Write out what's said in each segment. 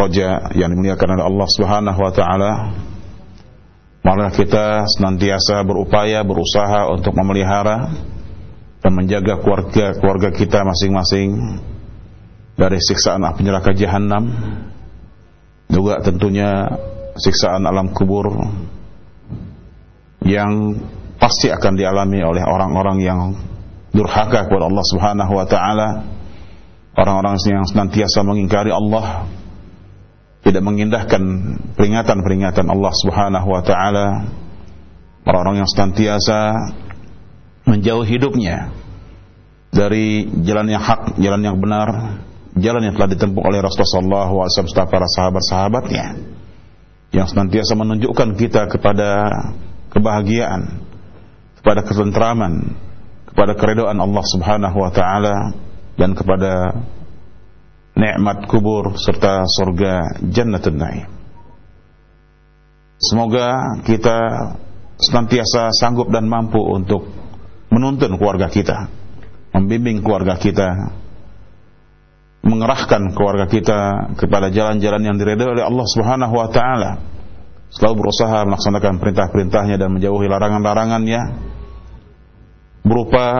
roja yang dimuliakan oleh Allah Subhanahu wa taala. Marilah kita senantiasa berupaya berusaha untuk memelihara dan menjaga keluarga keluarga kita masing-masing dari siksaan api neraka jahanam juga tentunya siksaan alam kubur yang pasti akan dialami oleh orang-orang yang durhaka kepada Allah Subhanahu wa taala orang-orang yang senantiasa mengingkari Allah tidak mengindahkan peringatan-peringatan Allah Subhanahu wa taala. Orang-orang yang senantiasa menjauh hidupnya dari jalan yang hak, jalan yang benar, jalan yang telah ditempuh oleh Rasulullah SAW serta para sahabat-sahabatnya yang senantiasa menunjukkan kita kepada kebahagiaan, kepada ketentraman, kepada keridhaan Allah Subhanahu wa taala dan kepada nikmat kubur serta surga Jannatul Naim. Semoga kita senantiasa sanggup dan mampu untuk menuntun keluarga kita, membimbing keluarga kita, mengerahkan keluarga kita kepada jalan-jalan yang diridhoi oleh Allah Subhanahu wa taala. Selalu berusaha melaksanakan perintah-perintahnya dan menjauhi larangan-larangannya berupa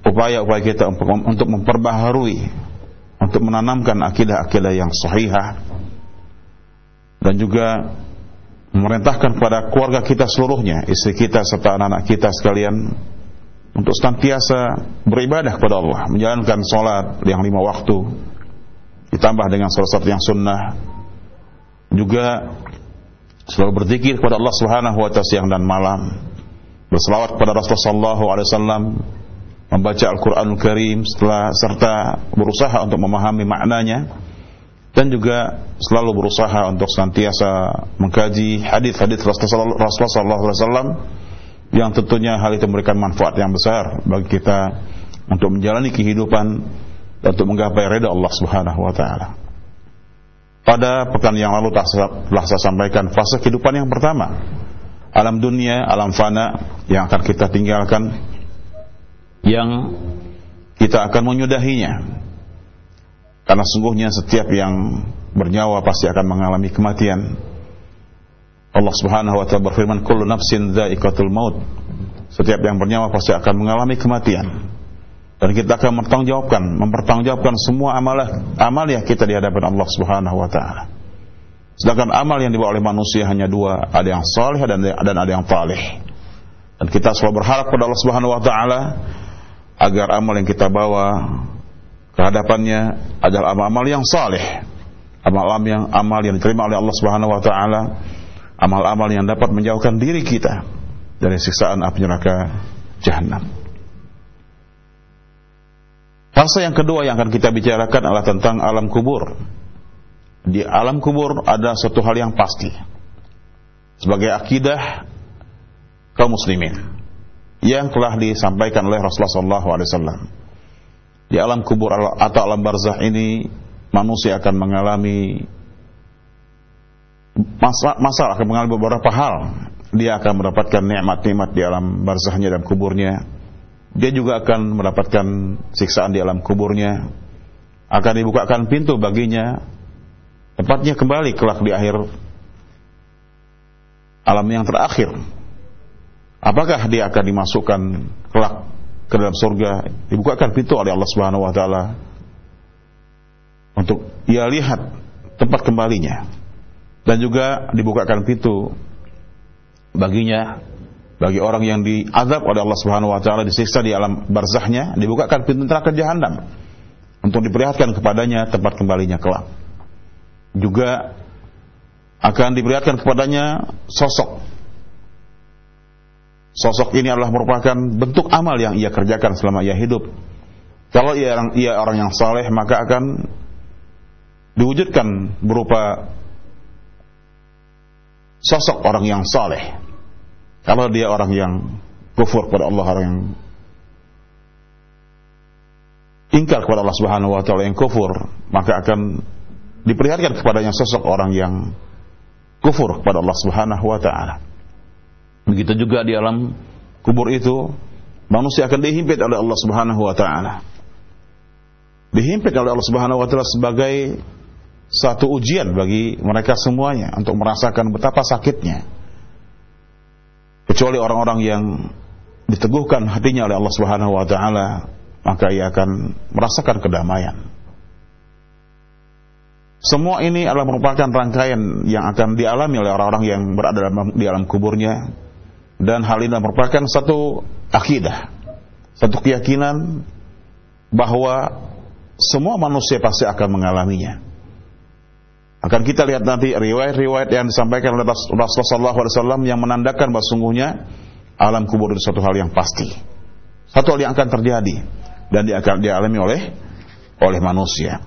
upaya-upaya kita untuk memperbaharui untuk menanamkan akidah-akidah yang sahihah dan juga memerintahkan kepada keluarga kita seluruhnya, istri kita serta anak-anak kita sekalian untuk senantiasa beribadah kepada Allah, menjalankan sholat yang lima waktu, ditambah dengan sholat yang sunnah, juga selalu berzikir kepada Allah Subhanahu wa taala siang dan malam, berselawat kepada Rasulullah sallallahu alaihi wasallam, membaca Al-Qur'anul Karim setelah serta berusaha untuk memahami maknanya dan juga selalu berusaha untuk senantiasa mengkaji hadis-hadis Rasulullah wasallam yang tentunya hal itu memberikan manfaat yang besar bagi kita untuk menjalani kehidupan dan untuk menggapai reda Allah Subhanahu wa taala. Pada pekan yang lalu telah saya sampaikan fase kehidupan yang pertama. Alam dunia, alam fana yang akan kita tinggalkan yang kita akan menyudahinya. Karena sungguhnya setiap yang bernyawa pasti akan mengalami kematian Allah Subhanahu wa taala berfirman kullu nafsin dha'iqatul maut. Setiap yang bernyawa pasti akan mengalami kematian. Dan kita akan mempertanggungjawabkan, mempertanggungjawabkan semua amal yang kita di hadapan Allah Subhanahu wa taala. Sedangkan amal yang dibawa oleh manusia hanya dua, ada yang saleh dan dan ada yang taleh. Dan kita selalu berharap kepada Allah Subhanahu wa taala agar amal yang kita bawa ke hadapannya adalah amal-amal yang saleh. Amal-amal yang amal yang diterima oleh Allah Subhanahu wa taala amal-amal yang dapat menjauhkan diri kita dari siksaan api neraka jahanam. Fase yang kedua yang akan kita bicarakan adalah tentang alam kubur. Di alam kubur ada suatu hal yang pasti. Sebagai akidah kaum muslimin yang telah disampaikan oleh Rasulullah SAW. Di alam kubur atau alam barzah ini manusia akan mengalami masalah akan mengalami beberapa hal. Dia akan mendapatkan nikmat-nikmat di alam barzahnya dan kuburnya. Dia juga akan mendapatkan siksaan di alam kuburnya. Akan dibukakan pintu baginya tepatnya kembali kelak di akhir alam yang terakhir. Apakah dia akan dimasukkan kelak ke dalam surga? Dibukakan pintu oleh Allah Subhanahu wa taala untuk ia lihat tempat kembalinya dan juga dibukakan pintu baginya bagi orang yang diazab oleh Allah Subhanahu wa taala disiksa di alam barzahnya dibukakan pintu neraka jahanam untuk diperlihatkan kepadanya tempat kembalinya kelak. Juga akan diperlihatkan kepadanya sosok. Sosok ini adalah merupakan bentuk amal yang ia kerjakan selama ia hidup. Kalau ia orang, ia orang yang saleh maka akan diwujudkan berupa sosok orang yang saleh. Kalau dia orang yang kufur kepada Allah, orang yang ingkar kepada Allah Subhanahu wa taala yang kufur, maka akan diperlihatkan kepadanya sosok orang yang kufur kepada Allah Subhanahu wa taala. Begitu juga di alam kubur itu manusia akan dihimpit oleh Allah Subhanahu wa taala. Dihimpit oleh Allah Subhanahu wa taala sebagai satu ujian bagi mereka semuanya untuk merasakan betapa sakitnya. Kecuali orang-orang yang diteguhkan hatinya oleh Allah Subhanahu wa taala, maka ia akan merasakan kedamaian. Semua ini adalah merupakan rangkaian yang akan dialami oleh orang-orang yang berada di alam kuburnya dan hal ini merupakan satu akidah, satu keyakinan bahwa semua manusia pasti akan mengalaminya. Akan kita lihat nanti riwayat-riwayat yang disampaikan oleh Rasulullah SAW yang menandakan bahwa sungguhnya alam kubur itu suatu hal yang pasti. Satu hal yang akan terjadi dan dia akan dialami oleh oleh manusia.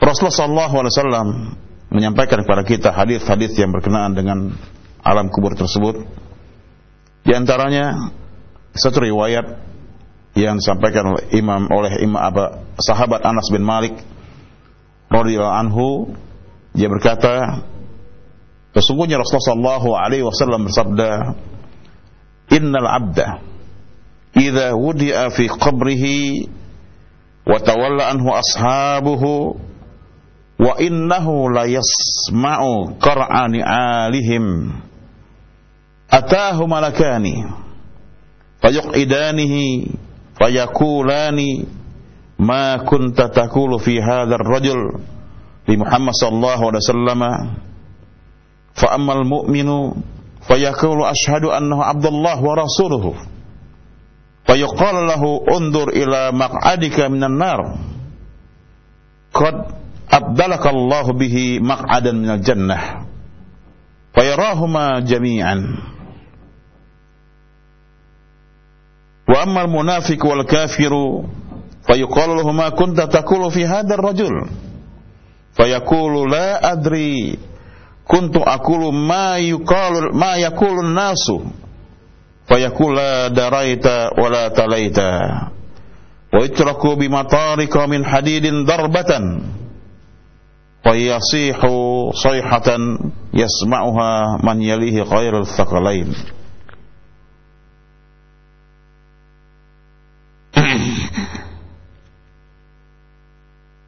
Rasulullah SAW menyampaikan kepada kita hadis-hadis yang berkenaan dengan alam kubur tersebut. Di antaranya satu riwayat yang disampaikan oleh Imam oleh Imam apa, sahabat Anas bin Malik radhiyallahu anhu dia berkata sesungguhnya Rasulullah sallallahu alaihi wasallam bersabda innal abda idza wudi'a fi qabrihi wa tawalla anhu ashabuhu wa innahu la yasma'u qara'ani alihim atahu malakani fayuqidanihi fayaqulani ma kunta taqulu fi hadzal rajul li Muhammad sallallahu alaihi wasallam fa ammal mu'minu fayaqulu ashhadu annahu abdullah wa rasuluhu fayuqal lahu undur ila maq'adika minan nar qad abdalaka Allah bihi maq'adan minal jannah fayarahuma jami'an وأما المنافق والكافر فيقال له ما كنت تقول في هذا الرجل. فيقول لا أدري كنت أقول ما يقال ما يقول الناس. فيقول لا دريت ولا تليت. ويتركوا بمطارق من حديد ضربة. فيصيح صيحة يسمعها من يليه غير الثقلين.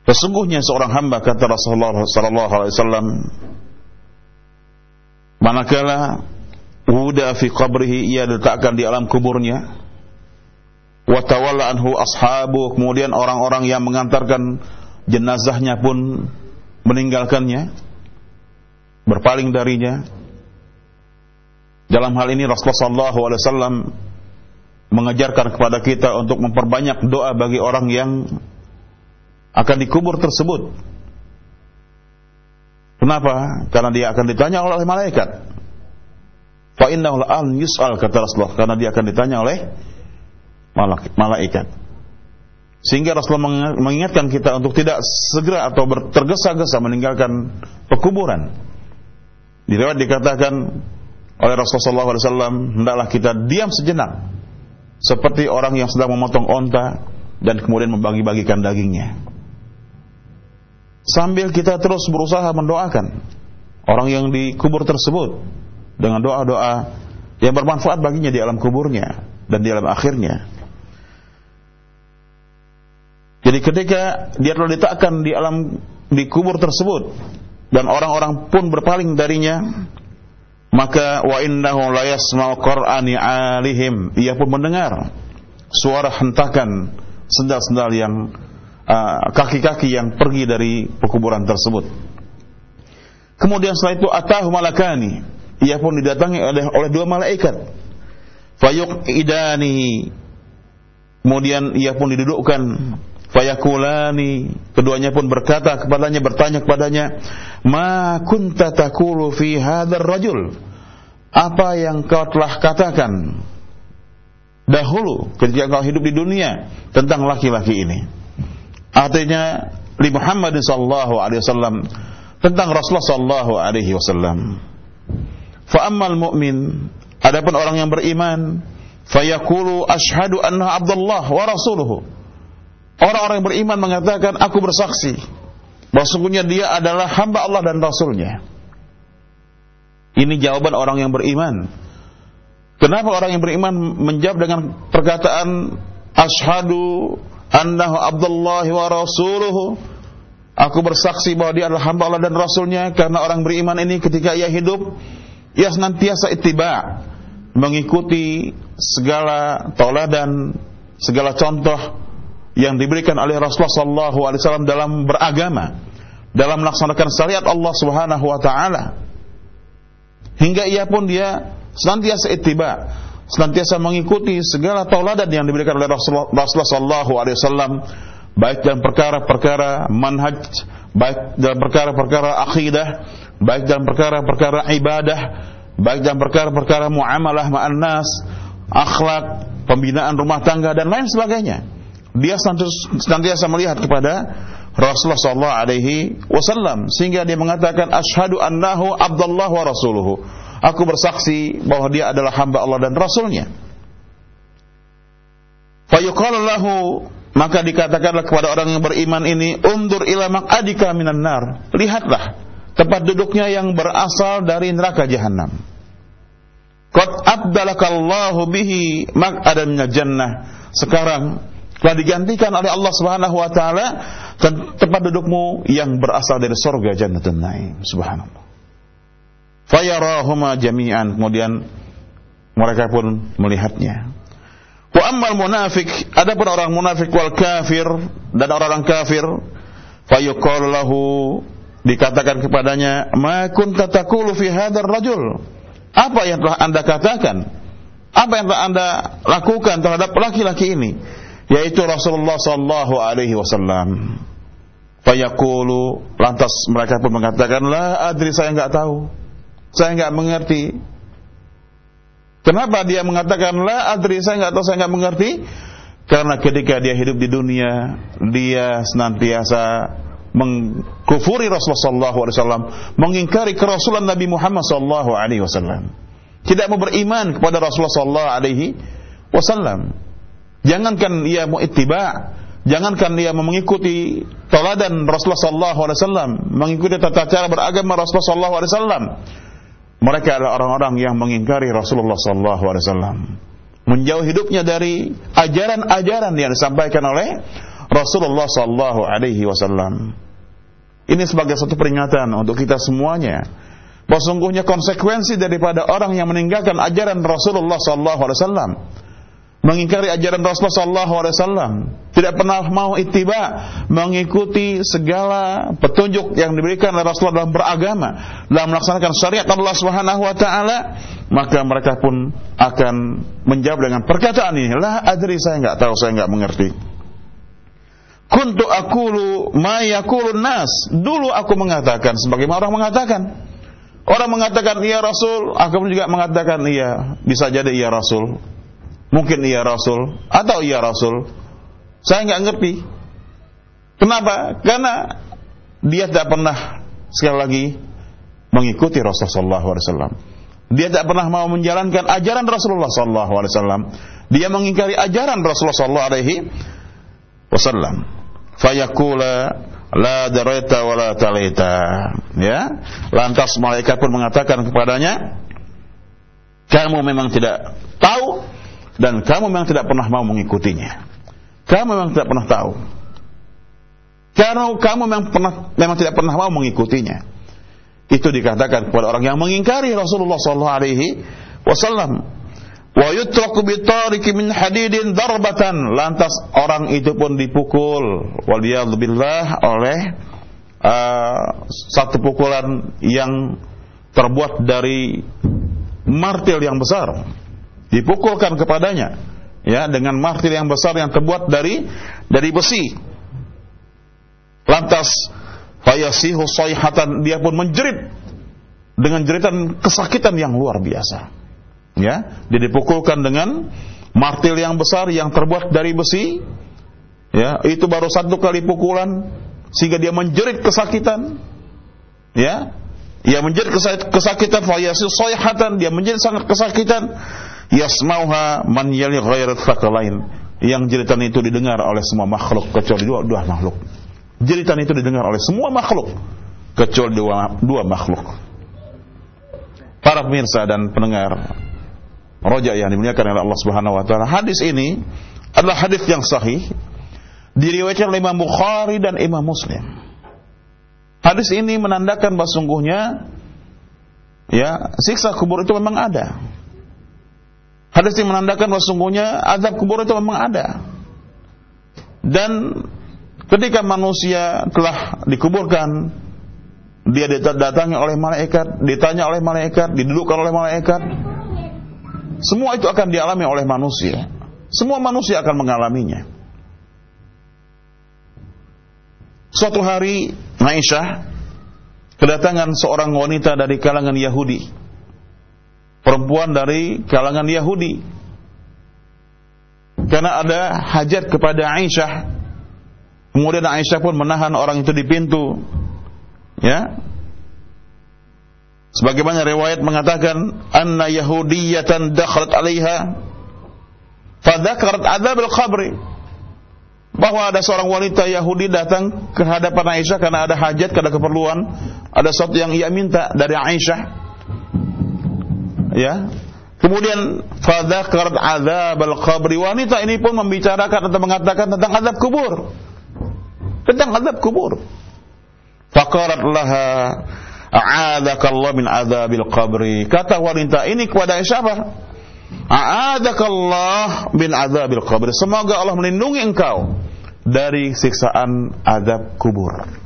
Sesungguhnya seorang hamba kata Rasulullah sallallahu alaihi wasallam manakala wuda fi qabrihi ia diletakkan di alam kuburnya wa tawalla anhu ashabu kemudian orang-orang yang mengantarkan jenazahnya pun meninggalkannya berpaling darinya. Dalam hal ini Rasulullah sallallahu alaihi wasallam mengajarkan kepada kita untuk memperbanyak doa bagi orang yang akan dikubur tersebut. Kenapa? Karena dia akan ditanya oleh malaikat. Fa innahu al yus'al kata Rasulullah karena dia akan ditanya oleh malaikat. Sehingga Rasulullah mengingatkan kita untuk tidak segera atau tergesa-gesa meninggalkan pekuburan. Di dikatakan oleh Rasulullah SAW, hendaklah kita diam sejenak, seperti orang yang sedang memotong onta dan kemudian membagi-bagikan dagingnya sambil kita terus berusaha mendoakan orang yang dikubur tersebut dengan doa-doa yang bermanfaat baginya di alam kuburnya dan di alam akhirnya. Jadi ketika dia telah diletakkan di alam di kubur tersebut dan orang-orang pun berpaling darinya, maka wa innahu la yasma'u qur'ani alihim, ia pun mendengar suara hentakan sendal-sendal yang kaki-kaki uh, yang pergi dari pekuburan tersebut. Kemudian setelah itu atahu malakani, ia pun didatangi oleh oleh dua malaikat. Fayuq idani. Kemudian ia pun didudukkan fayakulani keduanya pun berkata kepadanya bertanya kepadanya ma kunta taqulu fi hadzal rajul apa yang kau telah katakan dahulu ketika kau hidup di dunia tentang laki-laki ini Artinya li Muhammad sallallahu alaihi wasallam tentang Rasulullah sallallahu alaihi wasallam. Fa ammal mu'min adapun orang yang beriman fayaqulu asyhadu anna Abdullah wa rasuluhu. Orang-orang yang beriman mengatakan aku bersaksi bahwa dia adalah hamba Allah dan rasulnya. Ini jawaban orang yang beriman. Kenapa orang yang beriman menjawab dengan perkataan asyhadu annahu Abdullah wa rasuluhu. Aku bersaksi bahwa dia adalah hamba Allah dan Rasulnya karena orang beriman ini ketika ia hidup ia senantiasa ittiba mengikuti segala tauladan segala contoh yang diberikan oleh Rasulullah wasallam dalam beragama dalam melaksanakan syariat Allah Subhanahu wa taala. Hingga ia pun dia senantiasa ittiba senantiasa mengikuti segala tauladan yang diberikan oleh Rasulullah sallallahu alaihi wasallam baik dalam perkara-perkara manhaj, baik dalam perkara-perkara akidah, baik dalam perkara-perkara ibadah, baik dalam perkara-perkara muamalah ma'an akhlak, pembinaan rumah tangga dan lain sebagainya. Dia senantiasa melihat kepada Rasulullah sallallahu alaihi wasallam sehingga dia mengatakan asyhadu annahu abdullah wa rasuluhu. Aku bersaksi bahwa dia adalah hamba Allah dan rasulnya. Fayuqalu lahu maka dikatakanlah kepada orang yang beriman ini, undur ila maq'adika minan nar. Lihatlah tempat duduknya yang berasal dari neraka jahanam. Qad abdalakallahu bihi maq'adan minal jannah. Sekarang telah digantikan oleh Allah Subhanahu wa taala tempat dudukmu yang berasal dari surga Jannatul Naim. Subhanallah. Fayarahuma jami'an. Kemudian mereka pun melihatnya. Wa ammal munafik, adapun orang munafik wal kafir dan orang-orang kafir, fayuqalu dikatakan kepadanya, "Ma kunta taqulu fi hadzal rajul?" Apa yang telah Anda katakan? Apa yang telah Anda lakukan terhadap laki-laki ini? Yaitu Rasulullah sallallahu alaihi wasallam. Fayaqulu lantas mereka pun mengatakan, "La adri saya enggak tahu. Saya enggak mengerti." Kenapa dia mengatakan la adri saya nggak tahu saya nggak mengerti? Karena ketika dia hidup di dunia dia senantiasa mengkufuri Rasulullah SAW, mengingkari kerasulan Nabi Muhammad SAW. Tidak mau beriman kepada Rasulullah SAW. Jangankan ia mau ittiba, jangankan ia mengikuti teladan Rasulullah SAW, mengikuti tata cara beragama Rasulullah SAW mereka adalah orang-orang yang mengingkari Rasulullah wasallam. Menjauh hidupnya dari ajaran-ajaran yang disampaikan oleh Rasulullah sallallahu alaihi wasallam. Ini sebagai satu peringatan untuk kita semuanya bahwa sungguhnya konsekuensi daripada orang yang meninggalkan ajaran Rasulullah sallallahu alaihi wasallam mengingkari ajaran Rasulullah wasallam, tidak pernah mau ittiba mengikuti segala petunjuk yang diberikan oleh Rasulullah dalam beragama, dalam melaksanakan syariat Allah Subhanahu wa taala, maka mereka pun akan menjawab dengan perkataan ini, "La adri saya enggak tahu, saya enggak mengerti." Kuntu akulu ma yaqulun nas. Dulu aku mengatakan sebagaimana orang mengatakan. Orang mengatakan iya Rasul, aku juga mengatakan iya, bisa jadi iya Rasul. Mungkin ia Rasul atau ia Rasul. Saya nggak ngerti. Kenapa? Karena dia tidak pernah sekali lagi mengikuti Rasulullah SAW. Dia tidak pernah mau menjalankan ajaran Rasulullah SAW. Dia mengingkari ajaran Rasulullah SAW. Fayakula la daraita wa la talaita. Ya. Lantas malaikat pun mengatakan kepadanya, kamu memang tidak tahu dan kamu memang tidak pernah mau mengikutinya. Kamu memang tidak pernah tahu. Karena kamu memang pernah memang tidak pernah mau mengikutinya. Itu dikatakan kepada orang yang mengingkari Rasulullah sallallahu alaihi wasallam. Wa yutraku bitariki min hadidin darbatan. Lantas orang itu pun dipukul waliyadzubillah oleh uh, satu pukulan yang terbuat dari martil yang besar dipukulkan kepadanya ya dengan martir yang besar yang terbuat dari dari besi. Lantas fayasihu sayhatan dia pun menjerit dengan jeritan kesakitan yang luar biasa. Ya dia dipukulkan dengan martil yang besar yang terbuat dari besi. Ya itu baru satu kali pukulan sehingga dia menjerit kesakitan. Ya ia menjerit kesakitan fayasihu sayhatan dia menjerit sangat kesakitan yasmauha man yali ghairat lain. Yang jeritan itu didengar oleh semua makhluk kecuali dua, dua makhluk. Jeritan itu didengar oleh semua makhluk kecuali dua, dua makhluk. Para pemirsa dan pendengar roja yang dimuliakan oleh Allah Subhanahu wa taala. Hadis ini adalah hadis yang sahih diriwayatkan oleh Imam Bukhari dan Imam Muslim. Hadis ini menandakan bahwa sungguhnya ya siksa kubur itu memang ada. Hadis ini menandakan bahwa sungguhnya azab kubur itu memang ada. Dan ketika manusia telah dikuburkan, dia didatangi oleh malaikat, ditanya oleh malaikat, didudukkan oleh malaikat. Semua itu akan dialami oleh manusia. Semua manusia akan mengalaminya. Suatu hari Aisyah kedatangan seorang wanita dari kalangan Yahudi. Perempuan dari kalangan Yahudi. Karena ada hajat kepada Aisyah. Kemudian Aisyah pun menahan orang itu di pintu. Ya. Sebagaimana riwayat mengatakan anna yahudiyatan dakhalat 'alaiha fadzakarat adzab al-qabri bahwa ada seorang wanita Yahudi datang ke hadapan Aisyah karena ada hajat, karena keperluan, ada sesuatu yang ia minta dari Aisyah. Ya. Kemudian fadzakarat adzab al-qabri. Wanita ini pun membicarakan atau mengatakan tentang azab kubur. Tentang azab kubur. Faqarat laha a'adakallah min adzabil qabri. Kata wanita ini kepada Aisyah apa? A'adakallah bin adzabil qabr. Semoga Allah melindungi engkau dari siksaan adab kubur.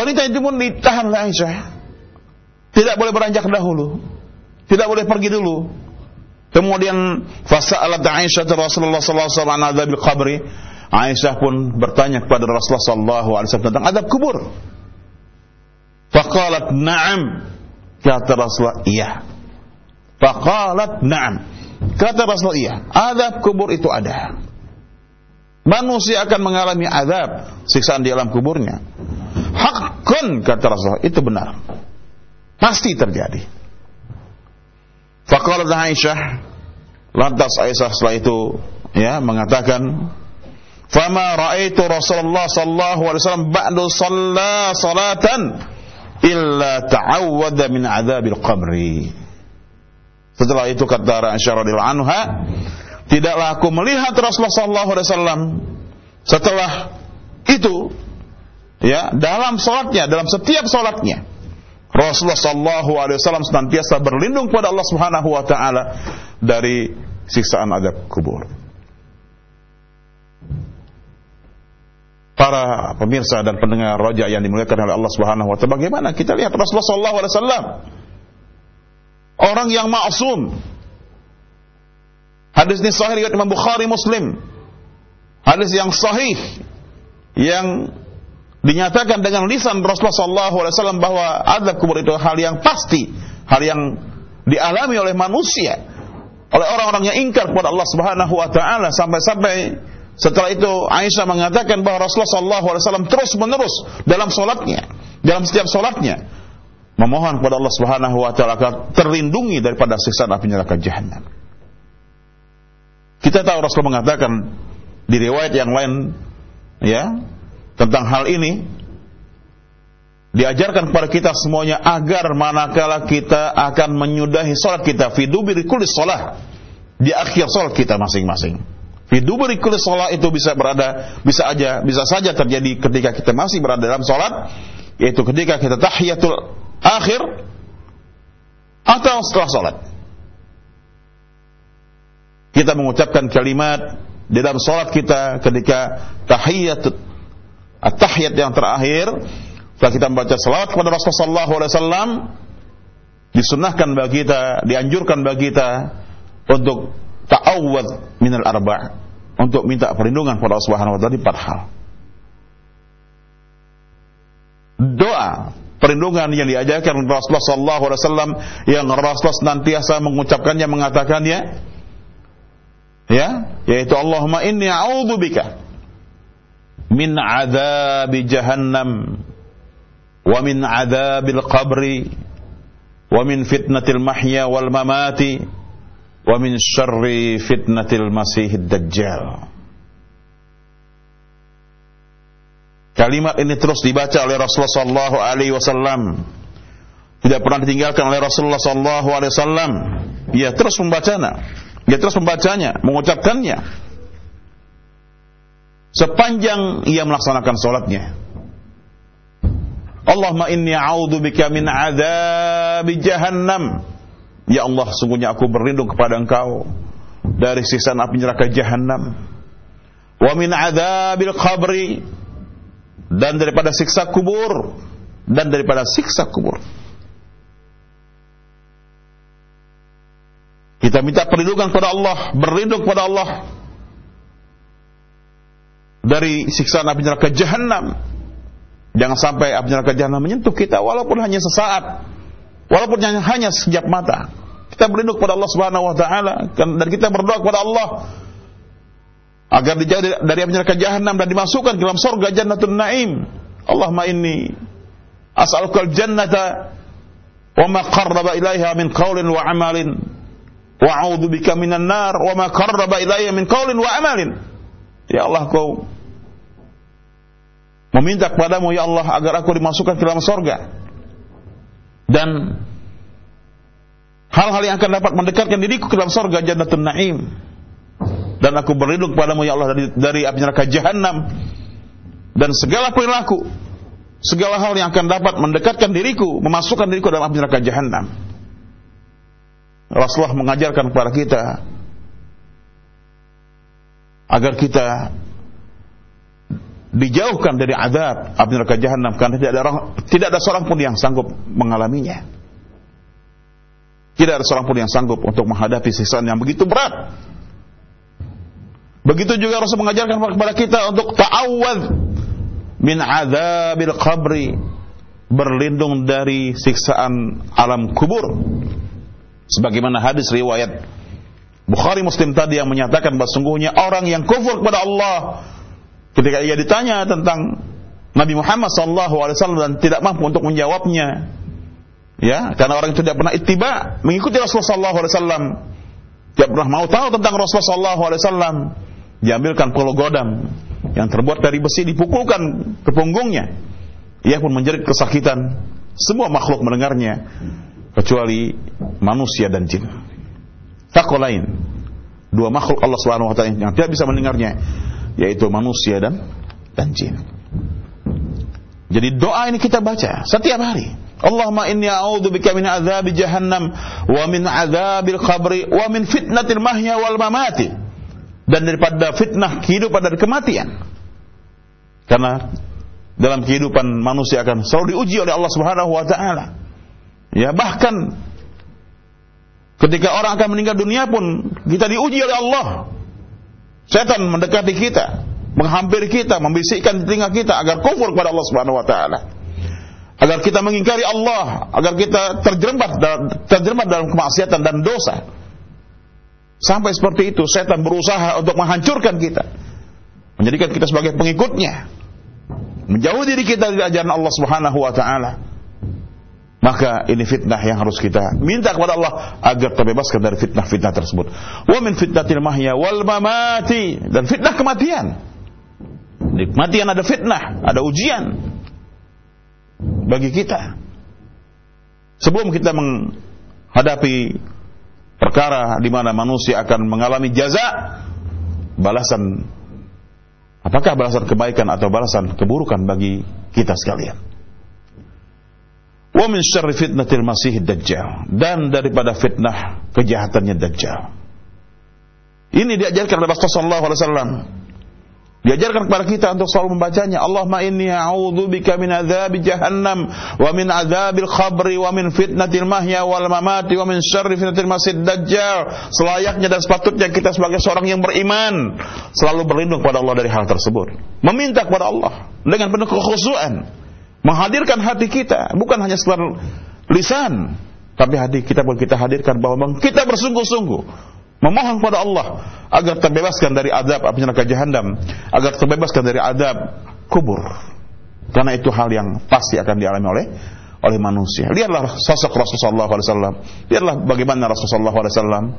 Wanita itu pun ditahan oleh Aisyah. Tidak boleh beranjak dahulu. Tidak boleh pergi dulu. Kemudian fasa'alat Aisyah Rasulullah sallallahu alaihi wasallam qabri. Aisyah pun bertanya kepada Rasulullah sallallahu alaihi wasallam tentang adab kubur. Faqalat na'am. Kata Rasulullah, iya. Faqalat na'am. Kata Rasulullah, iya. Azab kubur itu ada. Manusia akan mengalami azab, siksaan di alam kuburnya. Hakun, kata Rasulullah, itu benar. Pasti terjadi. Faqalat Aisyah, lantas Aisyah setelah itu ya mengatakan Fama ra'aitu Rasulullah sallallahu alaihi wasallam ba'du shalla salatan illa ta'awwada min adzabil qabri. Setelah itu kata Aisyah radhiyallahu anha, tidaklah aku melihat Rasulullah sallallahu alaihi wasallam setelah itu ya dalam salatnya, dalam setiap salatnya Rasulullah sallallahu alaihi wasallam senantiasa berlindung kepada Allah Subhanahu wa taala dari siksaan azab kubur. para pemirsa dan pendengar roja yang dimuliakan oleh Allah Subhanahu wa taala. Bagaimana kita lihat Rasulullah sallallahu alaihi wasallam orang yang maksum. Hadis ini sahih riwayat Imam Bukhari Muslim. Hadis yang sahih yang dinyatakan dengan lisan Rasulullah wasallam bahwa azab kubur itu hal yang pasti, hal yang dialami oleh manusia, oleh orang-orang yang ingkar kepada Allah Subhanahu wa taala sampai-sampai setelah itu Aisyah mengatakan bahwa Rasulullah SAW terus menerus dalam solatnya, dalam setiap solatnya memohon kepada Allah Subhanahu Wa Taala terlindungi daripada siksa api neraka jahanam. Kita tahu Rasulullah mengatakan di riwayat yang lain ya tentang hal ini diajarkan kepada kita semuanya agar manakala kita akan menyudahi salat kita fi dubiri kulli salat di akhir salat kita masing-masing. Fidubri kulli sholat itu bisa berada, bisa aja, bisa saja terjadi ketika kita masih berada dalam sholat, yaitu ketika kita tahiyatul akhir atau setelah sholat. Kita mengucapkan kalimat di dalam sholat kita ketika tahiyat at-tahiyat yang terakhir setelah kita membaca salawat kepada Rasulullah SAW disunahkan bagi kita, dianjurkan bagi kita untuk ta'awwad minal arba' untuk minta perlindungan kepada Allah Subhanahu wa taala di empat hal. Doa perlindungan yang diajarkan Rasulullah sallallahu alaihi wasallam yang Rasulullah senantiasa mengucapkannya mengatakannya ya yaitu Allahumma inni a'udzubika min adzabi jahannam wa min adzabil qabri wa min fitnatil mahya wal mamati wa min syarri fitnatil masihid dajjal Kalimat ini terus dibaca oleh Rasulullah sallallahu alaihi wasallam. Tidak pernah ditinggalkan oleh Rasulullah sallallahu alaihi wasallam. Dia terus membacanya. Dia terus membacanya, mengucapkannya. Sepanjang ia melaksanakan sholatnya. Allahumma inni a'udhu bika min adzabi jahannam. Ya Allah, sungguhnya aku berlindung kepada Engkau dari siksa api neraka jahannam. Wa min adzabil qabri dan daripada siksa kubur dan daripada siksa kubur. Kita minta perlindungan kepada Allah, berlindung kepada Allah dari siksa api neraka jahanam. Jangan sampai api neraka jahanam menyentuh kita walaupun hanya sesaat. Walaupun hanya, sekejap mata. Kita berlindung kepada Allah Subhanahu wa taala dan kita berdoa kepada Allah agar dijauhi dari api neraka jahanam dan dimasukkan ke dalam surga Jannatul Naim. Allahumma inni as'aluka al-jannata wa ma qarraba ilaiha min qawlin wa amalin wa a'udzu bika minan nar wa ma qarraba ilaiha min qawlin wa amalin. Ya Allah kau meminta kepadamu ya Allah agar aku dimasukkan ke dalam sorga. Dan hal-hal yang akan dapat mendekatkan diriku ke dalam sorga jannatul naim. Dan aku berlindung kepadamu ya Allah dari, dari api neraka jahanam dan segala perilaku segala hal yang akan dapat mendekatkan diriku memasukkan diriku dalam api neraka jahanam Rasulullah mengajarkan kepada kita agar kita dijauhkan dari azab api neraka jahanam karena tidak ada orang, tidak ada seorang pun yang sanggup mengalaminya. Tidak ada seorang pun yang sanggup untuk menghadapi siksaan yang begitu berat. Begitu juga Rasul mengajarkan kepada kita untuk ta'awwadz min azabil qabri berlindung dari siksaan alam kubur. Sebagaimana hadis riwayat Bukhari Muslim tadi yang menyatakan bahwa sungguhnya orang yang kufur kepada Allah ketika ia ditanya tentang Nabi Muhammad SAW dan tidak mampu untuk menjawabnya, ya karena orang itu tidak pernah ittiba mengikuti Rasulullah SAW, tidak pernah mau tahu tentang Rasulullah SAW, diambilkan puluh godam yang terbuat dari besi dipukulkan ke punggungnya, ia pun menjerit kesakitan. Semua makhluk mendengarnya kecuali manusia dan jin lain dua makhluk Allah Subhanahu wa taala yang tidak bisa mendengarnya yaitu manusia dan dan jin. Jadi doa ini kita baca setiap hari. Allahumma inni a'udzubika min adzabi jahannam wa min adzabil qabri wa min fitnatil mahya wal mamati. Dan daripada fitnah kehidupan dan kematian. Karena dalam kehidupan manusia akan selalu diuji oleh Allah Subhanahu wa taala. Ya bahkan Ketika orang akan meninggal dunia pun kita diuji oleh Allah. Setan mendekati kita, menghampiri kita, membisikkan telinga kita agar kufur kepada Allah Subhanahu wa taala. Agar kita mengingkari Allah, agar kita terjerembab dalam, dalam kemaksiatan dan dosa. Sampai seperti itu setan berusaha untuk menghancurkan kita. Menjadikan kita sebagai pengikutnya. Menjauh diri kita dari ajaran Allah Subhanahu wa taala. Maka ini fitnah yang harus kita minta kepada Allah agar terbebaskan dari fitnah-fitnah tersebut. Wa min fitnatil mahya wal mamati dan fitnah kematian. Di kematian ada fitnah, ada ujian bagi kita. Sebelum kita menghadapi perkara di mana manusia akan mengalami jaza, balasan apakah balasan kebaikan atau balasan keburukan bagi kita sekalian wa min syarri fitnatil masih dajjal. Dan daripada fitnah kejahatannya dajjal. Ini diajarkan oleh Rasulullah sallallahu alaihi wasallam. Diajarkan kepada kita untuk selalu membacanya. Allahumma inni a'udzu bika min adzabi jahannam wa min adzabil qabri wa min fitnatil mahya wal mamati wa min syarri fitnatil masih dajjal. Selayaknya dan sepatutnya kita sebagai seorang yang beriman selalu berlindung kepada Allah dari hal tersebut. Meminta kepada Allah dengan penuh kekhusyuan menghadirkan hati kita. Bukan hanya sekedar lisan. Tapi hati kita pun kita hadirkan bahwa kita bersungguh-sungguh. Memohon kepada Allah agar terbebaskan dari azab api neraka jahanam agar terbebaskan dari azab kubur. Karena itu hal yang pasti akan dialami oleh oleh manusia. Lihatlah sosok Rasulullah SAW lihatlah bagaimana Rasulullah SAW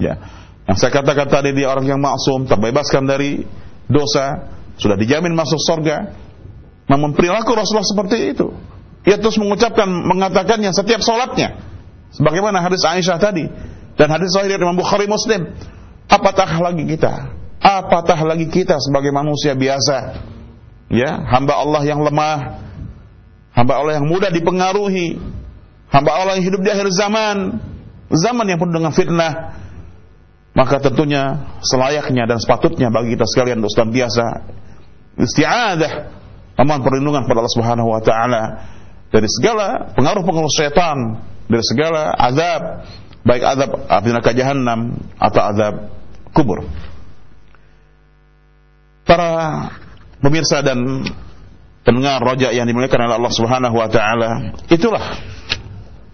ya. Yang saya katakan tadi dia orang yang maksum terbebaskan dari dosa sudah dijamin masuk surga namun perilaku Rasulullah seperti itu. Ia terus mengucapkan, mengatakannya setiap sholatnya. Sebagaimana hadis Aisyah tadi. Dan hadis sahih Imam Bukhari Muslim. Apatah lagi kita? Apatah lagi kita sebagai manusia biasa. Ya, hamba Allah yang lemah, hamba Allah yang mudah dipengaruhi, hamba Allah yang hidup di akhir zaman, zaman yang penuh dengan fitnah. Maka tentunya selayaknya dan sepatutnya bagi kita sekalian untuk biasa isti'adah, aman perlindungan pada Allah Subhanahu wa taala dari segala pengaruh-pengaruh setan, dari segala azab, baik azab api neraka jahanam atau azab kubur. Para pemirsa dan pendengar roja yang dimuliakan oleh Allah Subhanahu wa taala, itulah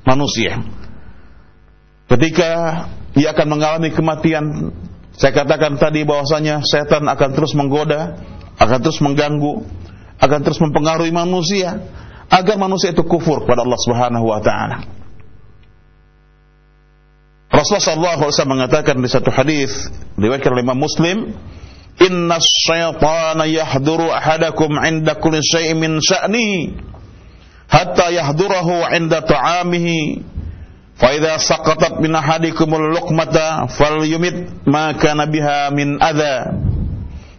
manusia. Ketika ia akan mengalami kematian, saya katakan tadi bahwasanya setan akan terus menggoda, akan terus mengganggu, akan terus mempengaruhi manusia agar manusia itu kufur kepada Allah Subhanahu wa taala. Rasulullah SAW mengatakan di satu hadis riwayat oleh Imam Muslim, inna syaitana yahduru ahadakum inda kulli syai'in min sya'ni hatta yahdurahu inda ta'amihi fa idza saqatat min ahadikumul luqmata falyumit ma kana biha min adha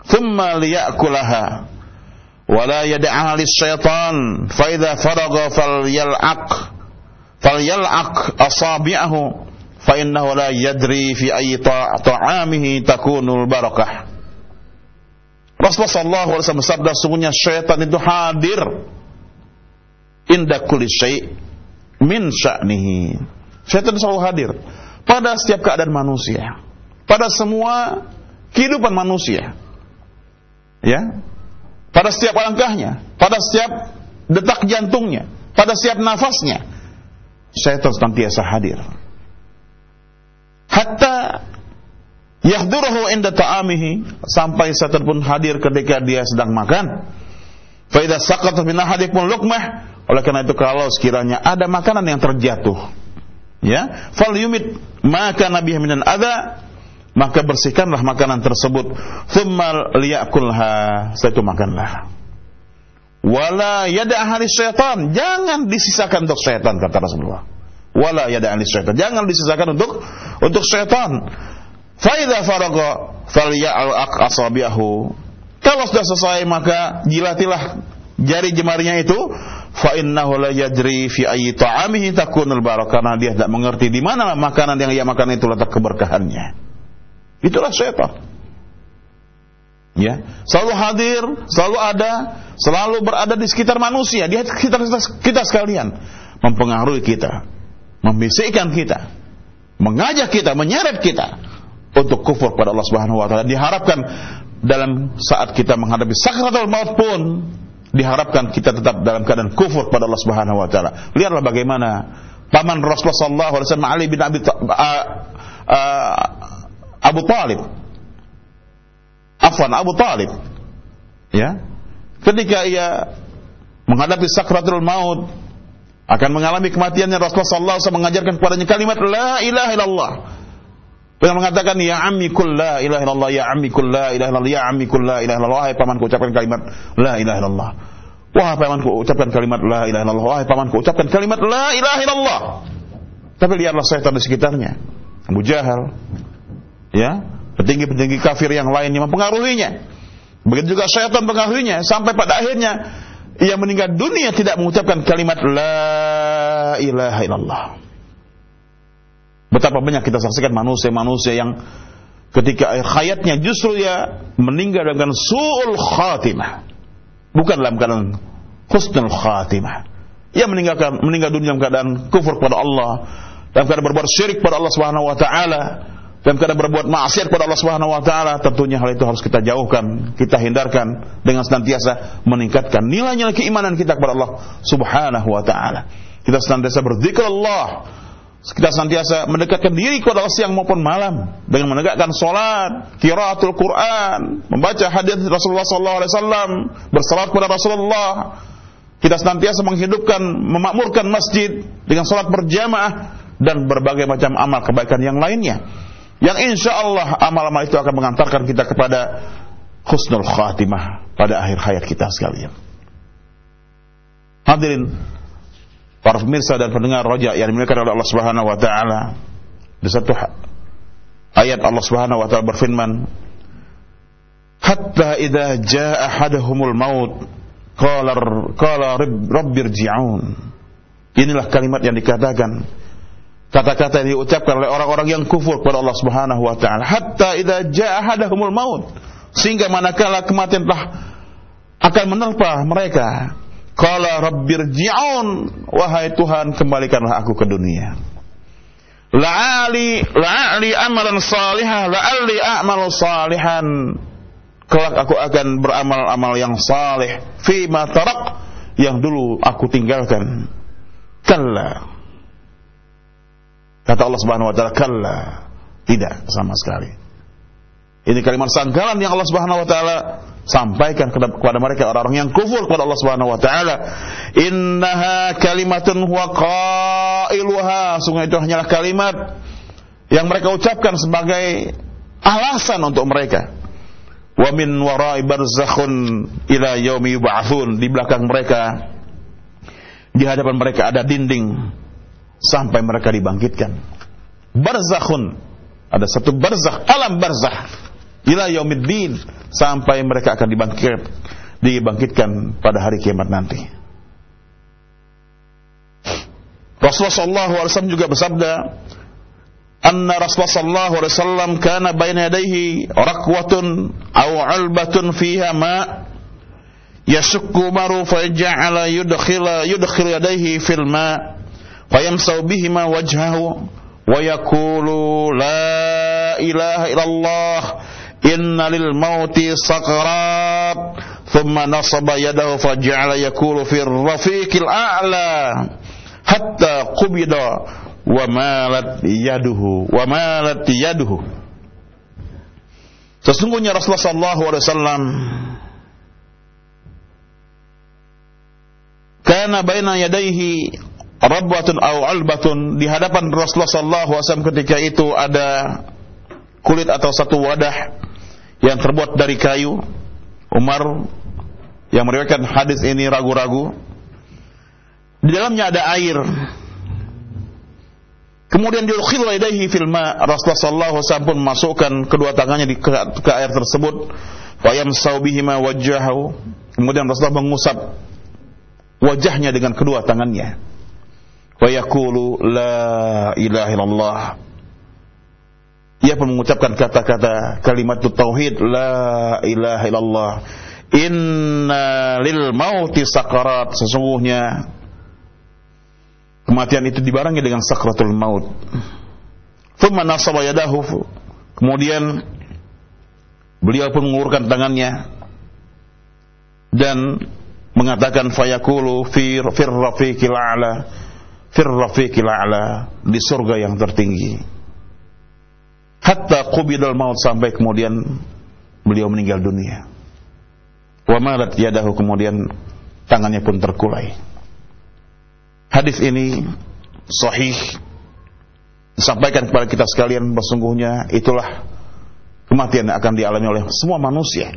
thumma liya'kulaha wa la yad'aha lisyaitan fa idza faragha falyal'aq. Falyal'aq asabi'ahu. Fa innahu la yadri fi ayyi ta'amihi takunul barakah. Rasulullah SAW bersabda sungguhnya syaitan itu hadir. Inda kulli syai' min sya'nihi. Syaitan selalu hadir. Pada setiap keadaan manusia, pada semua kehidupan manusia. Ya. Pada setiap langkahnya, pada setiap detak jantungnya, pada setiap nafasnya. Syaitan senantiasa hadir. Hatta yahduruhu inda ta'amihi sampai setan pun hadir ketika dia sedang makan. Fa idza saqata min ahadikum luqmah oleh karena itu kalau sekiranya ada makanan yang terjatuh ya fal yumit maka nabi minan ada maka bersihkanlah makanan tersebut. Thumma liyakulha. Setelah makanlah. Wala yada'ha syaitan. Jangan disisakan untuk syaitan kata Rasulullah. Wala yada'ha syaitan. Jangan disisakan untuk untuk syaitan. Faida faraga falya'al asabiahu. Kalau sudah selesai maka jilatilah jari jemarinya itu. Fa innahu la yajri fi ayyi ta'amihi takunul barakah karena dia tidak mengerti di mana makanan yang ia makan itu letak keberkahannya. Itulah syaitan. Ya, selalu hadir, selalu ada, selalu berada di sekitar manusia, di sekitar kita, sekalian, mempengaruhi kita, membisikkan kita, mengajak kita, menyeret kita untuk kufur pada Allah Subhanahu wa taala. Diharapkan dalam saat kita menghadapi sakratul maut pun diharapkan kita tetap dalam keadaan kufur pada Allah Subhanahu wa taala. Lihatlah bagaimana paman Rasulullah sallallahu alaihi wasallam Ali bin Abi Abu Talib. Afwan Abu Talib. Ya. Ketika ia menghadapi sakratul maut akan mengalami kematiannya Rasulullah wasallam mengajarkan kepadanya kalimat la ilaha illallah Beliau mengatakan ya ammi kul la ilaha illallah ya ammi kul la ilaha illallah ya ammi kul la ilaha illallah wahai pamanku ucapkan kalimat la ilaha illallah. Wahai pamanku ucapkan kalimat la ilaha illallah. Ucapkan kalimat la ilaha illallah. Tapi lihatlah setan di sekitarnya. Abu Jahal ya, petinggi-petinggi kafir yang lainnya mempengaruhinya. Begitu juga syaitan mempengaruhinya sampai pada akhirnya ia meninggal dunia tidak mengucapkan kalimat la ilaha illallah. Betapa banyak kita saksikan manusia-manusia yang ketika hayatnya justru ya meninggal dengan su'ul khatimah. Bukan dalam keadaan husnul khatimah. Ia meninggalkan meninggal dunia dalam keadaan kufur kepada Allah, dalam keadaan berbuat syirik pada Allah Subhanahu wa taala, dalam keadaan berbuat maksiat kepada Allah Subhanahu wa taala, tentunya hal itu harus kita jauhkan, kita hindarkan dengan senantiasa meningkatkan nilai-nilai keimanan kita kepada Allah Subhanahu wa taala. Kita senantiasa berzikir Allah, kita senantiasa mendekatkan diri kepada Allah siang maupun malam dengan menegakkan solat, kiraatul Quran, membaca hadis Rasulullah SAW, bersalat kepada Rasulullah. Kita senantiasa menghidupkan, memakmurkan masjid dengan solat berjamaah dan berbagai macam amal kebaikan yang lainnya. Yang insya Allah amal-amal itu akan mengantarkan kita kepada husnul khatimah pada akhir hayat kita sekalian. Hadirin para pemirsa dan pendengar roja yang dimuliakan oleh Allah Subhanahu wa taala. Di satu ayat Allah Subhanahu wa taala berfirman, hatta idza jaa ahaduhumul maut qala qala rabbirji'un inilah kalimat yang dikatakan kata-kata yang diucapkan oleh orang-orang yang kufur kepada Allah Subhanahu wa taala. Hatta idza jaa ahaduhumul maut. Sehingga manakala kematian telah akan menerpa mereka. Qala rabbirji'un wahai Tuhan kembalikanlah aku ke dunia. La'ali la'ali amalan salihah. La'ali a'malu salihan. Kelak aku akan beramal-amal yang saleh fi ma tarak yang dulu aku tinggalkan. Kalla kata Allah Subhanahu wa taala kalla. Tidak sama sekali. Ini kalimat sanggalan yang Allah Subhanahu wa taala sampaikan kepada mereka orang-orang yang kufur kepada Allah Subhanahu wa taala. Innaha kalimatun huwa qailuha. Sungguh itu hanyalah kalimat yang mereka ucapkan sebagai alasan untuk mereka. Wa min warai barzakhun ila yaumi yub'atsun di belakang mereka di hadapan mereka ada dinding sampai mereka dibangkitkan. Barzakhun ada satu barzakh, alam barzakh ila yaumiddin sampai mereka akan dibangkit dibangkitkan pada hari kiamat nanti. Rasulullah sallallahu alaihi wasallam juga bersabda, "Anna Rasulullah sallallahu alaihi wasallam kana baina yadayhi raqwatun aw albatun fiha ma' yashukku maru fa ja'ala yudkhila yudkhil yadayhi fil ma' wa yamsahu bihima wajhahu wa yaqulu la ilaha illallah inna lil mauti sakarat thumma nasaba yadahu faj'ala yaqulu fir rafiqil a'la hatta qubida wa malat yaduhu wa malat yaduhu. Sesungguhnya Rasulullah sallallahu alaihi wasallam karena baina yadayhi rabbatun aw albatun di hadapan Rasulullah sallallahu alaihi wasallam ketika itu ada kulit atau satu wadah yang terbuat dari kayu Umar yang meriwayatkan hadis ini ragu-ragu di dalamnya ada air Kemudian yulkhil yadayhi fil ma. Rasulullah sallallahu alaihi wasallam pun masukkan kedua tangannya di ke, ke air tersebut. Fa yamsau bihima wajhahu. Kemudian Rasulullah mengusap wajahnya dengan kedua tangannya. Yaqulu la ilaha illallah. Ia pun mengucapkan kata-kata kalimat tauhid la ilaha illallah. Inna lil mauti sakarat. Sesungguhnya Kematian itu dibarengi dengan sakratul maut. Thumma nasaba yadahu. Kemudian beliau pun mengulurkan tangannya dan mengatakan fayaqulu fi fir rafiqil a'la fir rafiqil a'la di surga yang tertinggi. Hatta qubidal maut sampai kemudian beliau meninggal dunia. Wa malat yadahu kemudian tangannya pun terkulai. Hadis ini sahih disampaikan kepada kita sekalian sesungguhnya itulah kematian yang akan dialami oleh semua manusia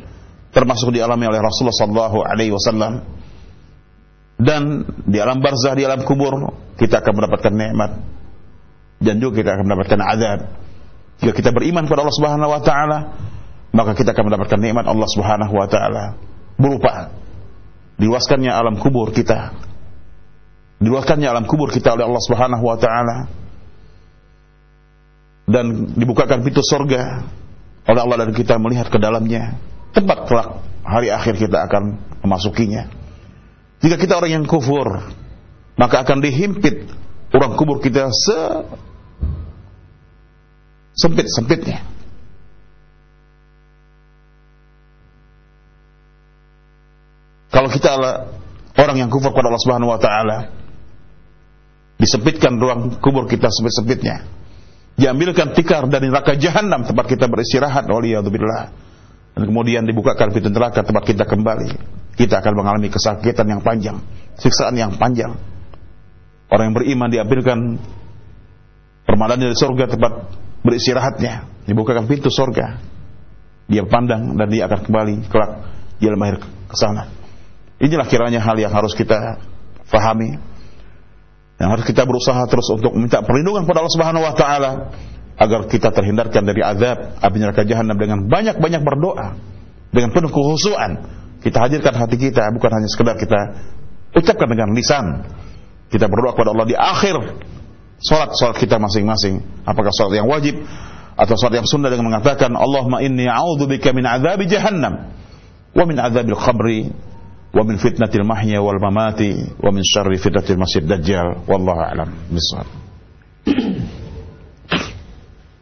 termasuk dialami oleh Rasulullah sallallahu alaihi wasallam dan di alam barzah di alam kubur kita akan mendapatkan nikmat. Dan juga kita akan mendapatkan azab. Jika kita beriman kepada Allah Subhanahu wa taala maka kita akan mendapatkan nikmat Allah Subhanahu wa taala. Berupa diluaskannya alam kubur kita. Diluaskannya alam kubur kita oleh Allah Subhanahu wa taala. Dan dibukakan pintu sorga oleh Allah dan kita melihat ke dalamnya. Tempat kelak hari akhir kita akan memasukinya jika kita orang yang kufur maka akan dihimpit orang kubur kita se sempit sempitnya kalau kita orang yang kufur kepada Allah Subhanahu wa taala Disempitkan ruang kubur kita sempit-sempitnya. Diambilkan tikar dari neraka jahanam tempat kita beristirahat. Waliyahzubillah. Dan kemudian dibukakan pintu neraka tempat kita kembali. Kita akan mengalami kesakitan yang panjang. Siksaan yang panjang. Orang yang beriman diambilkan permadani dari surga tempat beristirahatnya. Dibukakan pintu surga. Dia pandang dan dia akan kembali kelak dia lahir ke sana. Inilah kiranya hal yang harus kita fahami yang harus kita berusaha terus untuk minta perlindungan pada Allah Subhanahu wa taala agar kita terhindarkan dari azab api neraka jahanam dengan banyak-banyak berdoa. dengan penuh kehusuan. Kita hadirkan hati kita bukan hanya sekedar kita ucapkan dengan lisan. Kita berdoa kepada Allah di akhir salat-salat kita masing-masing. Apakah salat yang wajib atau salat yang sunnah dengan mengatakan Allahumma inni a'udzubika min adzabi jahannam wa min adzabil qabri wa min fitnatil mahya wal mamati wa min syarri fitnatil masjid dajjal wallahu a'lam bissawab.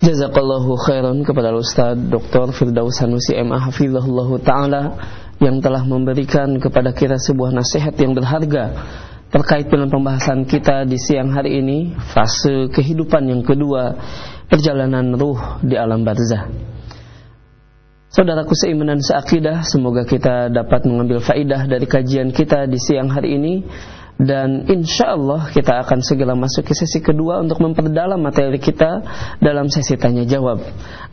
Jazakallahu khairan kepada Ustaz Dr. Firdaus Sanusi MA Hafizahullah Ta'ala yang telah memberikan kepada kita sebuah nasihat yang berharga terkait dengan pembahasan kita di siang hari ini fase kehidupan yang kedua perjalanan ruh di alam barzah. Saudaraku seimanan seakidah, semoga kita dapat mengambil faidah dari kajian kita di siang hari ini dan insya Allah kita akan segera masuk ke sesi kedua untuk memperdalam materi kita dalam sesi tanya jawab.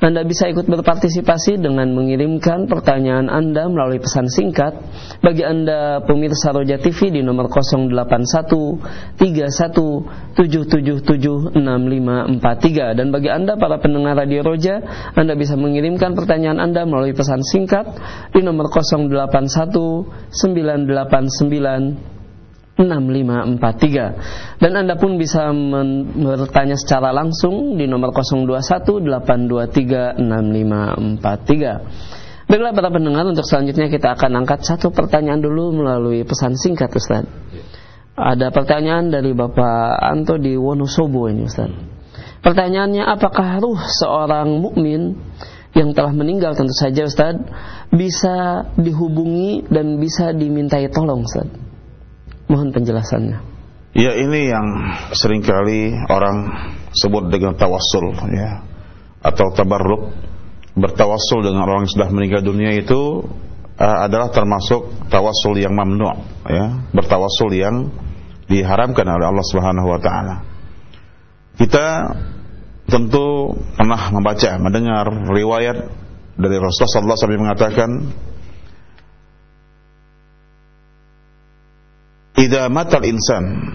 Anda bisa ikut berpartisipasi dengan mengirimkan pertanyaan Anda melalui pesan singkat bagi Anda pemirsa Roja TV di nomor 081 31 777 6543 dan bagi Anda para pendengar Radio Roja Anda bisa mengirimkan pertanyaan Anda melalui pesan singkat di nomor 081 989 6543 dan Anda pun bisa bertanya secara langsung di nomor 0218236543 Baiklah para pendengar untuk selanjutnya kita akan angkat satu pertanyaan dulu melalui pesan singkat Ustaz. Ada pertanyaan dari Bapak Anto di Wonosobo ini Ustaz. Pertanyaannya apakah ruh seorang mukmin yang telah meninggal tentu saja Ustaz bisa dihubungi dan bisa dimintai tolong Ustaz Mohon penjelasannya. Ya ini yang sering kali orang sebut dengan tawassul ya atau tabarruk bertawassul dengan orang yang sudah meninggal dunia itu uh, adalah termasuk tawassul yang mamnu ya bertawassul yang diharamkan oleh Allah Subhanahu wa taala. Kita tentu pernah membaca mendengar riwayat dari Rasulullah sallallahu alaihi mengatakan idza matal insan.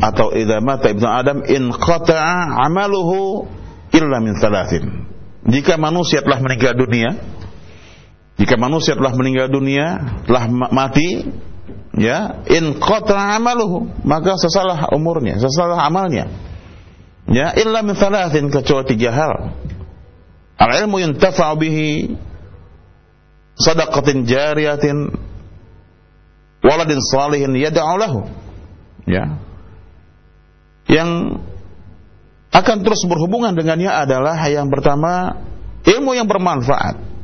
Atau idza mata ibnu adam in qata'a amaluhu illa min thalathin. Jika manusia telah meninggal dunia jika manusia telah meninggal dunia telah mati ya in qata'a amaluhu maka sesalah umurnya sesalah amalnya. Ya illa min thalathin kecuali tiga hal. Al ilmu yuntafa'u bihi sadaqatin jariyatin waladin salihin yad'u lahu. Ya. Yang akan terus berhubungan dengannya adalah yang pertama ilmu yang bermanfaat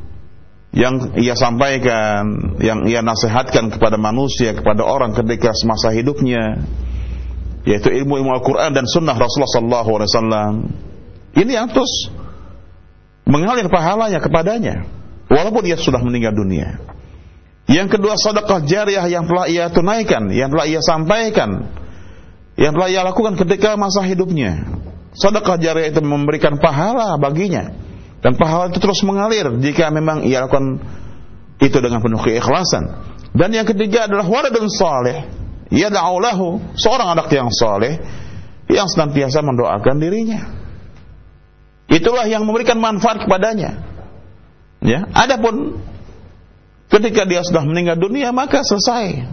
yang ia sampaikan, yang ia nasihatkan kepada manusia, kepada orang ketika semasa hidupnya, yaitu ilmu-ilmu Al-Quran dan Sunnah Rasulullah Wasallam. Ini yang terus mengalir pahalanya kepadanya, walaupun ia sudah meninggal dunia. Yang kedua sedekah jariah yang telah ia tunaikan, yang telah ia sampaikan, yang telah ia lakukan ketika masa hidupnya. Sedekah jariah itu memberikan pahala baginya dan pahala itu terus mengalir jika memang ia lakukan itu dengan penuh keikhlasan. Dan yang ketiga adalah waladun saleh. Ia da'ulahu, seorang anak yang saleh yang senantiasa mendoakan dirinya. Itulah yang memberikan manfaat kepadanya. Ya, adapun Ketika dia sudah meninggal dunia maka selesai.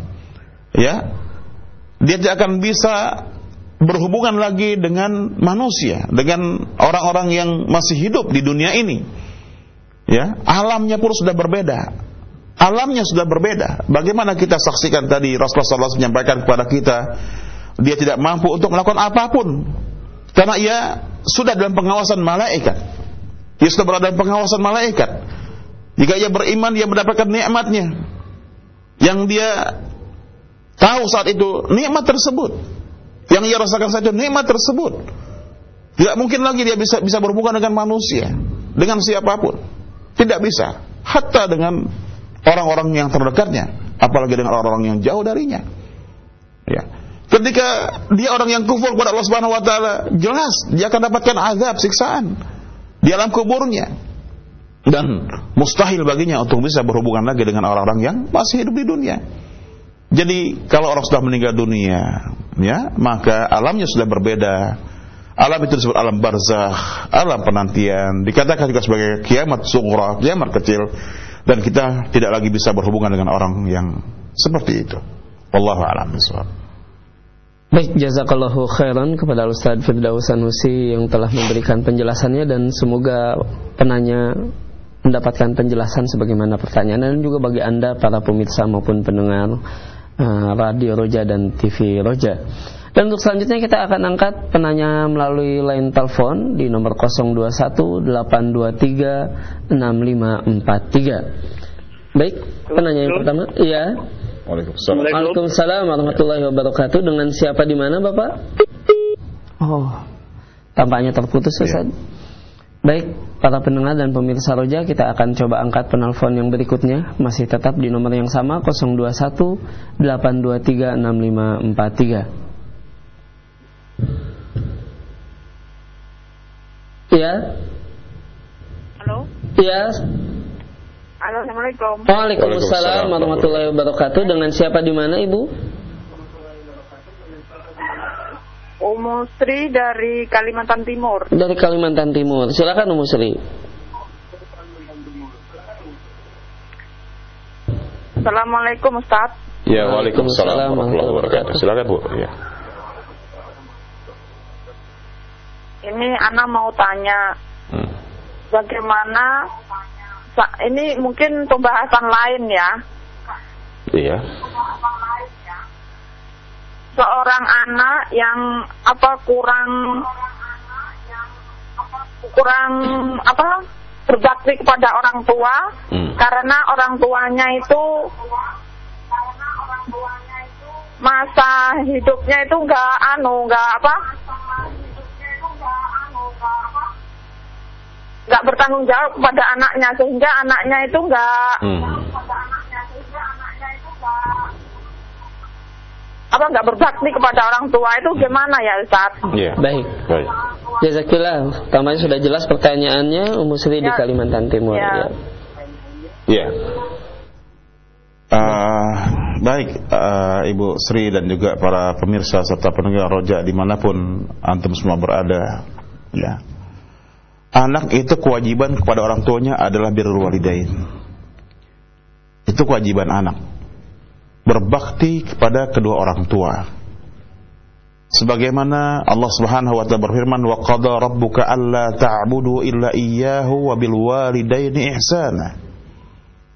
Ya. Dia tidak akan bisa berhubungan lagi dengan manusia, dengan orang-orang yang masih hidup di dunia ini. Ya, alamnya pun sudah berbeda. Alamnya sudah berbeda. Bagaimana kita saksikan tadi Rasulullah SAW menyampaikan kepada kita, dia tidak mampu untuk melakukan apa pun karena ia sudah dalam pengawasan malaikat. Ia sudah berada dalam pengawasan malaikat. Jika ia beriman, dia mendapatkan nikmatnya. Yang dia tahu saat itu nikmat tersebut. Yang ia rasakan itu nikmat tersebut. Tidak mungkin lagi dia bisa bisa berhubungan dengan manusia, dengan siapa pun. Tidak bisa. Hatta dengan orang-orang yang terdekatnya, apalagi dengan orang-orang yang jauh darinya. Ya. Ketika dia orang yang kufur kepada Allah Subhanahu wa taala, jelas dia akan dapatkan azab, siksaan di alam kuburnya dan mustahil baginya untuk bisa berhubungan lagi dengan orang-orang yang masih hidup di dunia. Jadi kalau orang sudah meninggal dunia, ya maka alamnya sudah berbeda. Alam itu disebut alam barzakh, alam penantian. Dikatakan juga sebagai kiamat sughra, kiamat kecil. dan kita tidak lagi bisa berhubungan dengan orang yang seperti itu. Wallahu a'lam bishawab. Baik, jazakallahu khairan kepada Ustaz Firdaus Sanusi yang telah memberikan penjelasannya dan semoga penanya mendapatkan penjelasan sebagaimana pertanyaan dan juga bagi Anda para pemirsa maupun pendengar uh, Radio Roja dan TV Roja. Dan untuk selanjutnya kita akan angkat penanya melalui line telepon di nomor 021 823 6543. Baik, penanya yang pertama. Iya. Waalaikumsalam. Waalaikumsalam warahmatullahi wabarakatuh. Dengan siapa di mana, Bapak? Oh, tampaknya terputus. Ustaz. Baik, para pendengar dan pemirsa Roja, kita akan coba angkat penelpon yang berikutnya. Masih tetap di nomor yang sama, 021 823 6543. Iya, Halo. iya. Halo, Assalamualaikum. Waalaikumsalam Waalaikumsalam warahmatullahi wabarakatuh. Dengan siapa di mana, Ibu? Umu Sri dari Kalimantan Timur. Dari Kalimantan Timur. Silakan Umu Sri. Assalamualaikum Ustaz. Ya, Waalaikumsalam warahmatullahi wabarakatuh. Silakan Bu. Ya. Ini Ana mau tanya Hmm. bagaimana ini mungkin pembahasan lain ya. Iya. Seorang anak yang apa kurang kurang apa berbakti kepada orang tua Hmm. karena orang tuanya itu masa hidupnya itu nggak anu nggak apa nggak bertanggung jawab kepada anaknya sehingga anaknya itu nggak Hmm. Apa nggak berbakti kepada orang tua itu gimana ya Ustaz? Iya. Baik. Baik. Jazakillah. Tampaknya sudah jelas pertanyaannya Umu Sri di Ya. Kalimantan Timur. Ya. Ya. Iya. Eh, baik eh, Ibu Sri dan juga para pemirsa serta pendengar roja di mana pun antum semua berada ya anak itu kewajiban kepada orang tuanya adalah birrul walidain itu kewajiban anak berbakti kepada kedua orang tua sebagaimana Allah Subhanahu wa taala berfirman wa qada rabbuka alla ta'budu illa iyyahu wa bil walidaini ihsana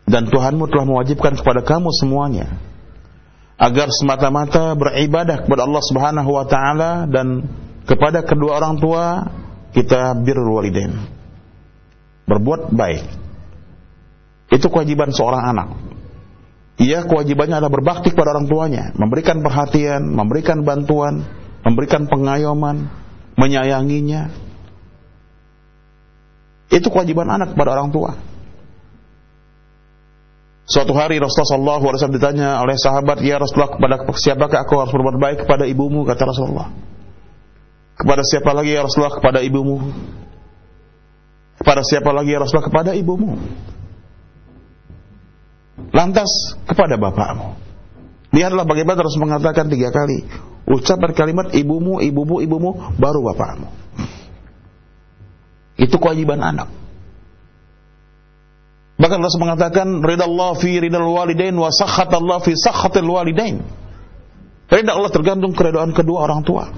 dan Tuhanmu telah mewajibkan kepada kamu semuanya agar semata-mata beribadah kepada Allah Subhanahu wa taala dan kepada kedua orang tua kita birrul walidain. Berbuat baik. Itu kewajiban seorang anak. Ia kewajibannya adalah berbakti kepada orang tuanya, memberikan perhatian, memberikan bantuan, memberikan pengayoman, menyayanginya. Itu kewajiban anak kepada orang tua. Suatu hari Rasulullah SAW ditanya oleh sahabat, Ya Rasulullah, kepada siapakah aku harus berbuat baik kepada ibumu? Kata Rasulullah. Kepada siapa lagi ya Rasulullah? Kepada ibumu. Kepada siapa lagi ya Rasulullah? Kepada ibumu. Lantas kepada bapakmu. Lihatlah bagaimana Rasul mengatakan tiga kali. Ucapan kalimat ibumu, ibumu, ibumu, baru bapakmu. Itu kewajiban anak. Bahkan Rasul mengatakan ridallah fi ridal walidain wa sakhatallah fi sakhatil walidain. Ridha Allah tergantung keridhaan kedua orang tua.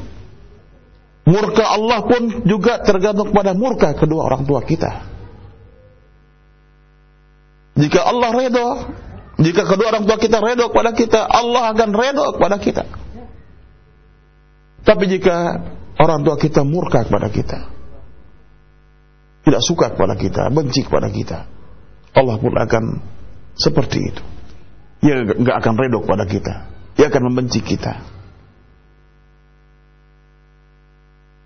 Murka Allah pun juga tergantung pada murka kedua orang tua kita. Jika Allah redha, jika kedua orang tua kita redha kepada kita, Allah akan redha kepada kita. Tapi jika orang tua kita murka kepada kita, tidak suka kepada kita, benci kepada kita, Allah pun akan seperti itu. Dia nggak akan redha kepada kita, dia akan membenci kita.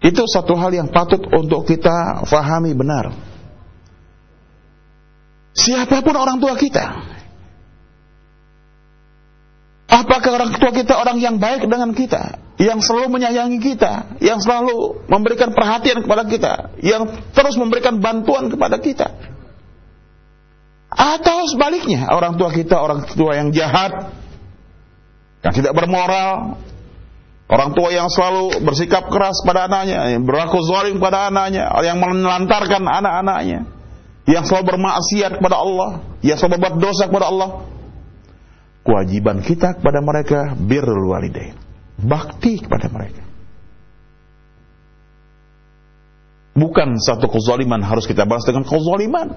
Itu satu hal yang patut untuk kita fahami benar. Siapa pun orang tua kita. Apakah orang tua kita orang yang baik dengan kita, yang selalu menyayangi kita, yang selalu memberikan perhatian kepada kita, yang terus memberikan bantuan kepada kita? Atau sebaliknya, orang tua kita orang tua yang jahat, yang tidak bermoral, orang tua yang selalu bersikap keras pada anaknya, yang berlaku zalim pada anaknya, yang menelantarkan anak-anaknya, yang selalu bermaksiat kepada Allah, yang selalu berbuat dosa kepada Allah, kewajiban kita kepada mereka birrul walidain. Bakti kepada mereka. Bukan satu kezaliman harus kita balas dengan kezaliman.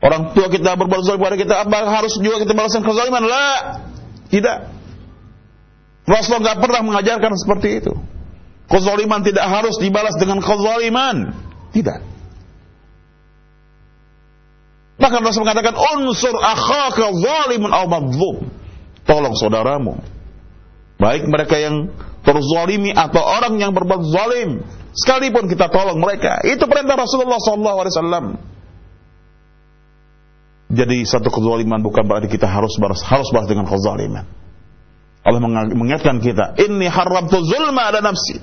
Orang tua kita berbuat zalim kepada kita, apa harus juga kita balas dengan kezaliman? Lah, tidak. Rasulullah nggak pernah mengajarkan seperti itu. Kezaliman tidak harus dibalas dengan kezaliman. Tidak. Bahkan Rasul mengatakan unsur akhaka zalimun aw madzlum. Tolong saudaramu. Baik mereka yang terzalimi atau orang yang berbuat zalim, sekalipun kita tolong mereka. Itu perintah Rasulullah wasallam. Jadi satu kezaliman bukan berarti kita harus balas harus balas dengan kezaliman. Allah mengingatkan kita, "Inni haramtu zulma ala nafsi."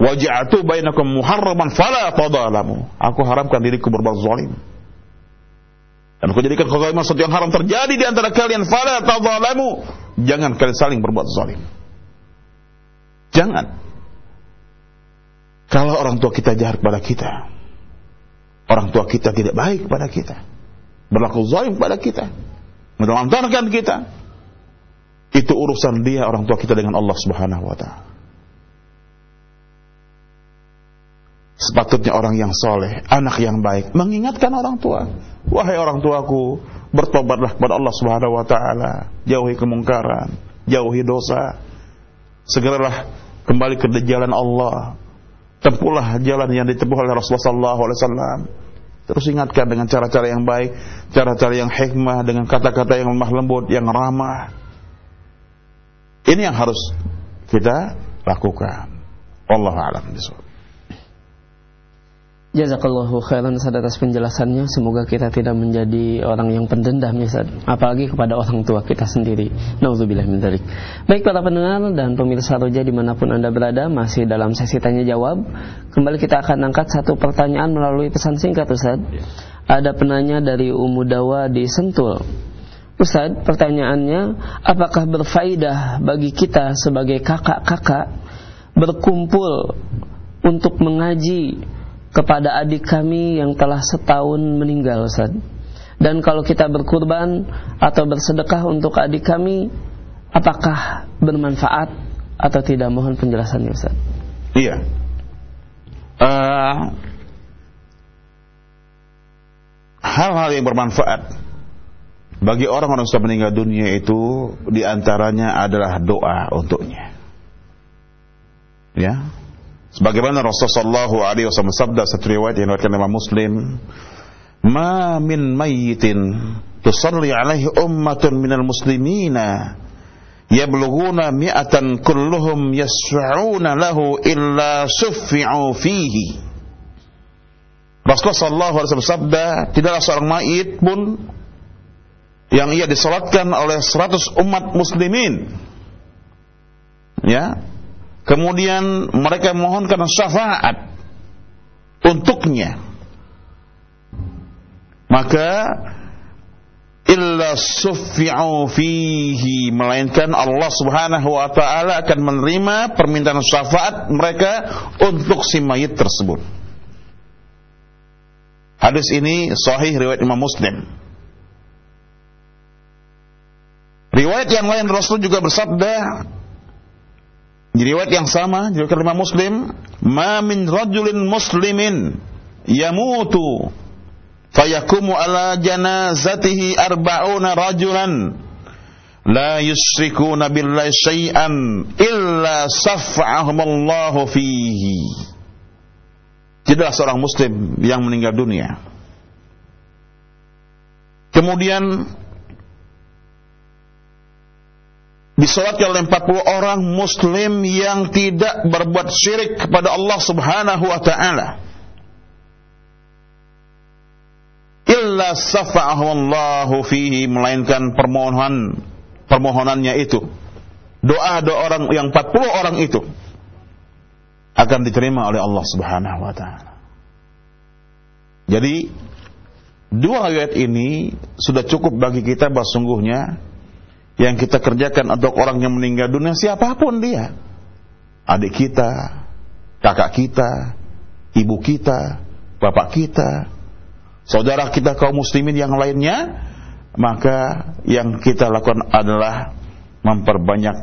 Waja'atu bainakum muharraman fala tadalamu. Aku haramkan diriku berbuat zalim dan aku jadikan kezaliman sesuatu yang haram terjadi di antara kalian. Fala tadzalamu. Jangan kalian saling berbuat zalim. Jangan. Kalau orang tua kita jahat kepada kita, orang tua kita tidak baik kepada kita, berlaku zalim kepada kita, menelantarkan kita, itu urusan dia orang tua kita dengan Allah Subhanahu wa taala. Sepatutnya orang yang soleh, anak yang baik, mengingatkan orang tua. Wahai orang tuaku, bertobatlah kepada Allah Subhanahu Wa Taala, jauhi kemungkaran, jauhi dosa, segeralah kembali ke jalan Allah, tempuhlah jalan yang ditempuh oleh Rasulullah Wasallam. Terus ingatkan dengan cara-cara yang baik, cara-cara yang hikmah, dengan kata-kata yang lemah lembut, yang ramah. Ini yang harus kita lakukan. Allah alam bisawab. Jazakallahu khairan Ustaz atas penjelasannya. Semoga kita tidak menjadi orang yang pendendam ya Ustaz Apalagi kepada orang tua kita sendiri. Nauzubillah min dzalik. Baik para pendengar dan pemirsa roja di mana pun anda berada Masih dalam sesi tanya jawab. Kembali kita akan angkat satu pertanyaan melalui pesan singkat Ustaz. Ada penanya dari Umu Dawa di Sentul. Ustaz pertanyaannya Apakah berfaidah bagi kita sebagai kakak-kakak Berkumpul untuk mengaji kepada adik kami yang telah setahun meninggal Ustaz. Dan kalau kita berkurban atau bersedekah untuk adik kami, apakah bermanfaat atau tidak? Mohon penjelasannya Ustaz. Iya. Uh, hal-hal yang bermanfaat bagi orang-orang sudah meninggal dunia itu di antaranya adalah doa untuknya. Ya, Sebagaimana Rasulullah sallallahu alaihi wasallam sabda satu riwayat yang diriwayatkan oleh Muslim, "Ma min mayyitin tusalli alaihi ummatun minal muslimina yablughuna mi'atan kulluhum yas'una lahu illa suffi'u fihi." Rasulullah sallallahu alaihi wasallam sabda, tidaklah seorang mayit pun yang ia disolatkan oleh 100 umat muslimin ya Kemudian mereka mohonkan syafaat untuknya. Maka illa suffi'u fihi melainkan Allah Subhanahu wa taala akan menerima permintaan syafaat mereka untuk si mayit tersebut. Hadis ini sahih riwayat Imam Muslim. Riwayat yang lain Rasul juga bersabda, di riwayat yang sama, di riwayat Muslim, "Ma min rajulin muslimin yamutu fayakumu ala janazatihi arba'una rajulan la yusyrikuna billahi syai'an illa saf'ahumullahu fihi." Tidaklah seorang muslim yang meninggal dunia. Kemudian disolatkan oleh 40 orang muslim yang tidak berbuat syirik kepada Allah Subhanahu wa taala. Illa safa'ahu Allahu fihi melainkan permohonan permohonannya itu. Doa doa orang yang 40 orang itu akan diterima oleh Allah Subhanahu wa taala. Jadi dua ayat ini sudah cukup bagi kita bahwa sungguhnya yang kita kerjakan untuk orang yang meninggal dunia siapa pun dia. Adik kita, kakak kita, ibu kita, bapak kita, saudara kita kaum muslimin yang lainnya, maka yang kita lakukan adalah memperbanyak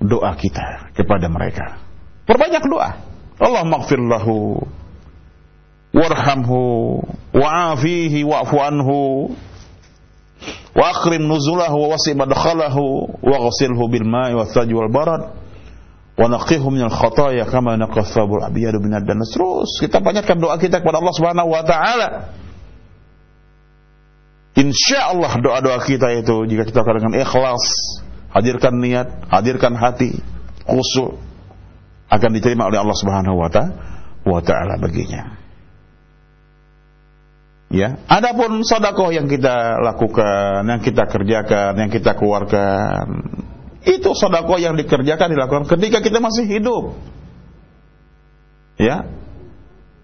doa kita kepada mereka. Perbanyak doa. Allah maghfir lahu warhamhu wa'afihi wa'fu anhu wa akrim nuzulahu wa wasi' madkhalahu wa ghasilhu bil ma'i wa thaj wal barad. Wa naqihu minal khataaya kama naqathabul abiyadu minad dan terus kita banyakkan doa kita kepada Allah Subhanahu wa taala. Insya Allah doa-doa kita itu jika kita lakukan dengan ikhlas, hadirkan niat, hadirkan hati, khusyuk akan diterima oleh Allah Subhanahu wa taala baginya. Ya, adapun sedekah yang kita lakukan, yang kita kerjakan, yang kita keluarkan, itu sedekah yang dikerjakan dilakukan ketika kita masih hidup. Ya.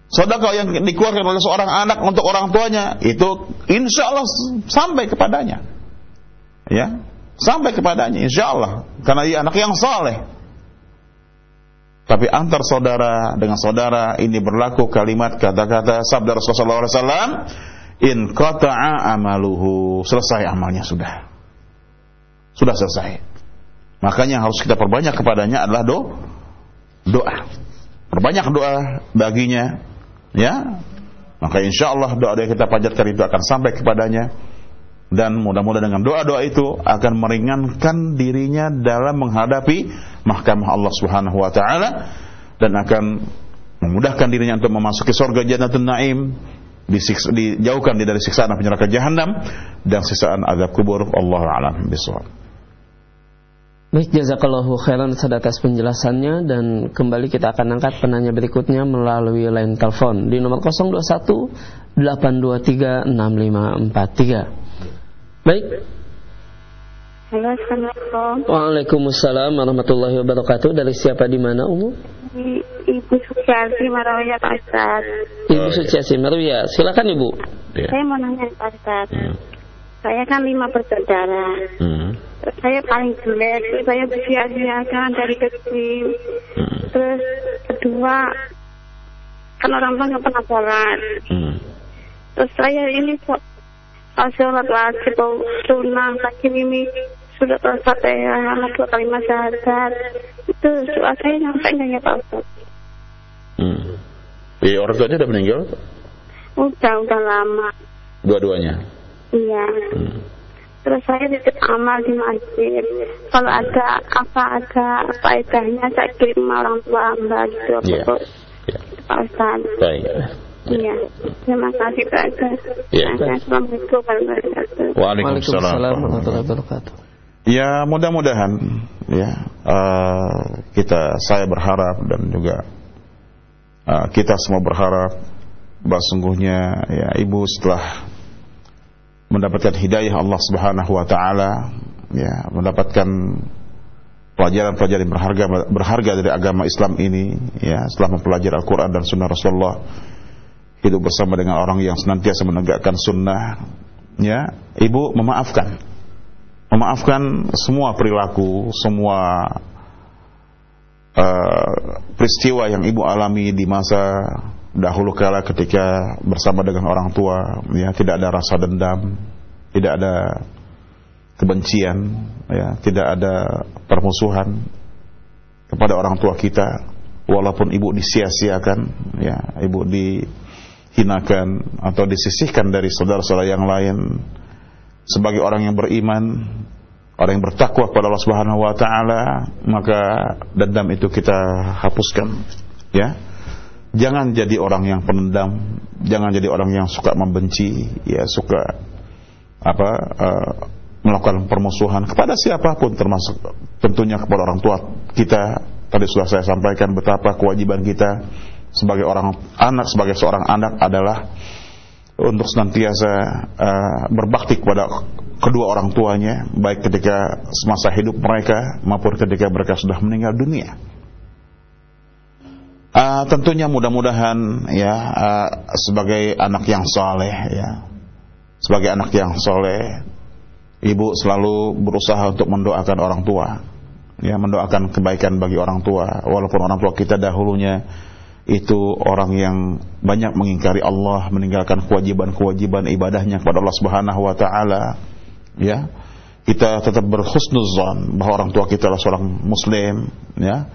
Sedekah yang dikeluarkan oleh seorang anak untuk orang tuanya itu insya Allah sampai kepadanya. Ya, sampai kepadanya insya Allah karena dia anak yang saleh. Tapi antar saudara dengan saudara ini berlaku kalimat kata-kata sabda Rasulullah SAW, in qata'a amaluhu selesai amalnya sudah, sudah selesai. Makanya harus kita perbanyak kepadanya adalah do, doa. Perbanyak doa baginya, ya. Maka insya Allah doa yang kita panjatkan itu akan sampai kepadanya dan mudah-mudahan dengan doa-doa itu akan meringankan dirinya dalam menghadapi mahkamah Allah Subhanahu wa taala dan akan memudahkan dirinya untuk memasuki surga Jannatul Naim disiksa, dijauhkan dari siksaan api neraka jahanam dan siksaan azab kubur Allah alam bisawab. Baik, jazakallahu khairan atas penjelasannya dan kembali kita akan angkat penanya berikutnya melalui line telepon di nomor 021 823 6543. Baik. Halo, Assalamualaikum. Waalaikumsalam warahmatullahi wabarakatuh. Dari siapa di mana, Umu? Ibu Suciati Marwaya Pak Ustaz. Ibu Suciati Marwaya, silakan Ibu. Ya. Saya mau nanya Pak Ustaz. Hmm. Saya kan lima bersaudara. Hmm. Saya paling jelek, saya bersia-siakan dari kecil. Hmm. Terus kedua, kan orang tua nggak pernah sholat. Hmm. Terus saya ini sholat wajib sunnah lagi ini sudah ya anak dua kalimat syahadat itu doa saya nyampe nggak ya Pak Ustaz? Hmm. Eh, orang tuanya udah meninggal? Udah, udah lama. Dua-duanya? Iya. Hmm. Terus saya titip amal di masjid. Kalau ada apa ada faedahnya saya kirim orang tua hamba gitu. Iya. Yeah. Pak Ustaz. Baik. Iya. Terima kasih Pak Ya. Assalamualaikum warahmatullahi wabarakatuh. Waalaikumsalam warahmatullahi wabarakatuh. Ya mudah-mudahan ya uh, kita saya berharap dan juga uh, kita semua berharap bahwa sungguhnya ya ibu setelah mendapatkan hidayah Allah Subhanahu wa taala ya mendapatkan pelajaran-pelajaran berharga berharga dari agama Islam ini ya setelah mempelajari Al-Qur'an dan sunnah Rasulullah hidup bersama dengan orang yang senantiasa menegakkan sunnah ya ibu memaafkan memaafkan semua perilaku semua uh, peristiwa yang ibu alami di masa dahulu kala ketika bersama dengan orang tua ya tidak ada rasa dendam tidak ada kebencian ya tidak ada permusuhan kepada orang tua kita. Walaupun ibu disia-siakan ya ibu di dihinakan atau disisihkan dari saudara-saudara yang lain sebagai orang yang beriman, orang yang bertakwa kepada Allah Subhanahu wa taala, maka dendam itu kita hapuskan, ya. Jangan jadi orang yang penendam, jangan jadi orang yang suka membenci, ya, suka apa uh, melakukan permusuhan kepada siapa pun termasuk tentunya kepada orang tua kita. Tadi sudah saya sampaikan betapa kewajiban kita sebagai orang anak sebagai seorang anak adalah untuk senantiasa uh, berbakti kepada kedua orang tuanya baik ketika semasa hidup mereka maupun ketika mereka sudah meninggal dunia. Uh, tentunya mudah-mudahan ya uh, sebagai anak yang soleh ya sebagai anak yang soleh ibu selalu berusaha untuk mendoakan orang tua ya mendoakan kebaikan bagi orang tua walaupun orang tua kita dahulunya itu orang yang banyak mengingkari Allah, meninggalkan kewajiban-kewajiban ibadahnya kepada Allah Subhanahu wa taala. Ya. Kita tetap berhusnuzan bahwa orang tua kita adalah seorang muslim, ya.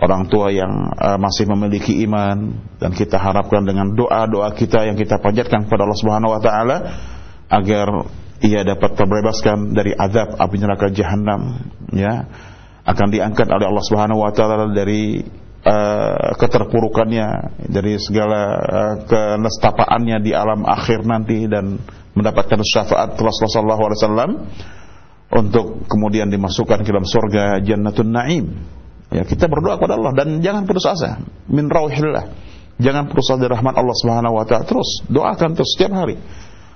Orang tua yang uh, masih memiliki iman dan kita harapkan dengan doa-doa kita yang kita panjatkan kepada Allah Subhanahu wa taala agar ia dapat terbebaskan dari azab api neraka jahanam, ya. Akan diangkat oleh Allah Subhanahu wa taala dari uh, keterpurukannya dari segala uh, kenestapaannya di alam akhir nanti dan mendapatkan syafaat Rasulullah sallallahu alaihi untuk kemudian dimasukkan ke dalam surga Jannatun Naim. Ya, kita berdoa kepada Allah dan jangan putus asa. Min rauhillah. Jangan putus asa dari rahmat Allah Subhanahu wa taala. Terus doakan terus setiap hari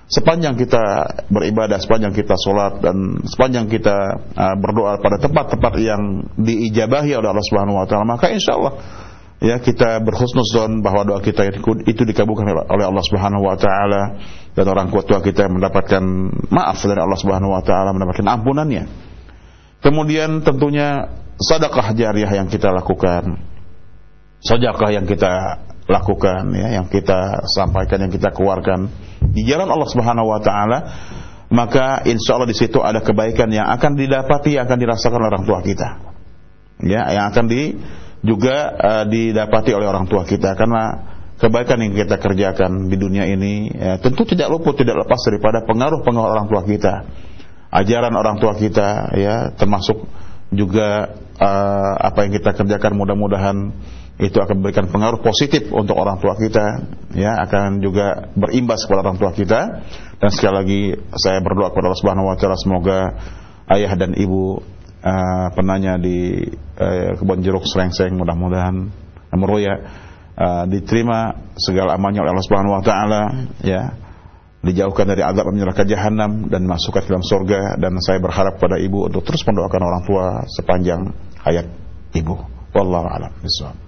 sepanjang kita beribadah, sepanjang kita sholat dan sepanjang kita uh, berdoa pada tempat-tempat yang diijabahi oleh Allah Subhanahu Wa Taala, maka insya Allah ya kita berhusnuzon bahwa doa kita itu dikabulkan oleh Allah Subhanahu Wa Taala dan orang tua kita mendapatkan maaf dari Allah Subhanahu Wa Taala, mendapatkan ampunannya. Kemudian tentunya sedekah jariah yang kita lakukan, sedekah yang kita lakukan ya yang kita sampaikan yang kita keluarkan di jalan Allah Subhanahu wa taala maka insya Allah di situ ada kebaikan yang akan didapati yang akan dirasakan orang tua kita. Ya yang akan di juga uh, didapati oleh orang tua kita. Karena kebaikan yang kita kerjakan di dunia ini ya, tentu tidak luput tidak lepas daripada pengaruh-pengaruh orang tua kita. Ajaran orang tua kita ya termasuk juga uh, apa yang kita kerjakan mudah-mudahan itu akan memberikan pengaruh positif untuk orang tua kita ya akan juga berimbas kepada orang tua kita. Dan sekali lagi saya berdoa kepada Allah Subhanahu wa taala semoga ayah dan ibu uh, penanya di uh, kebun jeruk Serengseng mudah-mudahan meroya uh, diterima segala amalnya oleh Allah Subhanahu wa taala ya. Dijauhkan dari azab neraka jahanam dan masukkan ke dalam surga. Dan saya berharap pada ibu untuk terus mendoakan orang tua sepanjang hayat ibu. Wallahu a'lam. Bishawab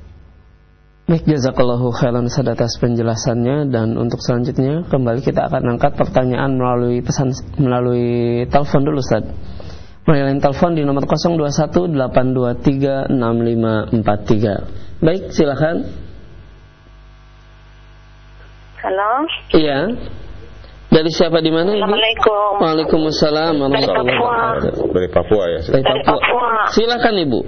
Baik, jazakallahu khairan Ustaz atas penjelasannya dan untuk selanjutnya kembali kita akan angkat pertanyaan melalui pesan melalui telepon dulu Ustaz. Melalui telepon di nomor 0218236543. Baik, silakan. Halo. Iya. Dari siapa di mana Ibu? Assalamualaikum. Waalaikumsalam Dari Papua. Dari Papua ya. Dari Papua. Silakan Ibu.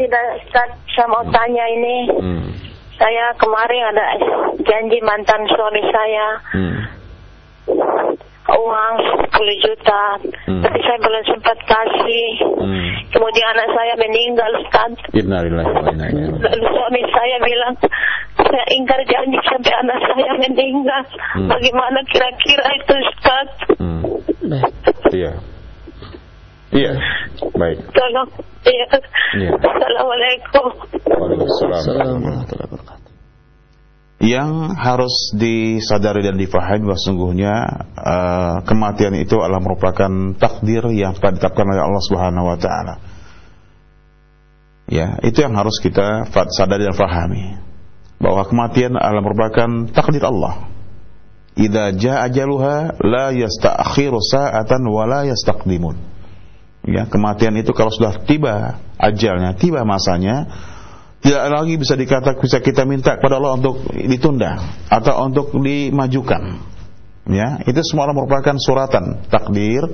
Tidak, Ustaz, saya mau tanya ini. Hmm. Saya kemarin ada janji mantan suami saya Hmm. uang 10 juta, Hmm. tapi saya belum sempat kasih. Hmm. Kemudian anak saya meninggal, Ustaz. Innalillahi wa inna ilaihi raji'un. Lalu suami saya bilang, saya ingkar janji sampai anak saya meninggal. Hmm. Bagaimana kira-kira itu, Ustaz? Hmm. Iya. Iya. Baik. Tolong. Iya. Iya. Assalamualaikum. Waalaikumsalam. Assalamualaikum warahmatullahi wabarakatuh. Yang harus disadari dan difahami bahwa sungguhnya uh, kematian itu adalah merupakan takdir yang telah ditetapkan oleh Allah Subhanahu wa taala. Ya, itu yang harus kita sadari dan fahami. Bahwa kematian adalah merupakan takdir Allah. Idza jaa ajaluha la yasta'khiru sa'atan wa la yastaqdimun. Ya, kematian itu kalau sudah tiba ajalnya, tiba masanya, tidak lagi bisa dikata bisa kita minta kepada Allah untuk ditunda atau untuk dimajukan. Ya, itu semua merupakan suratan takdir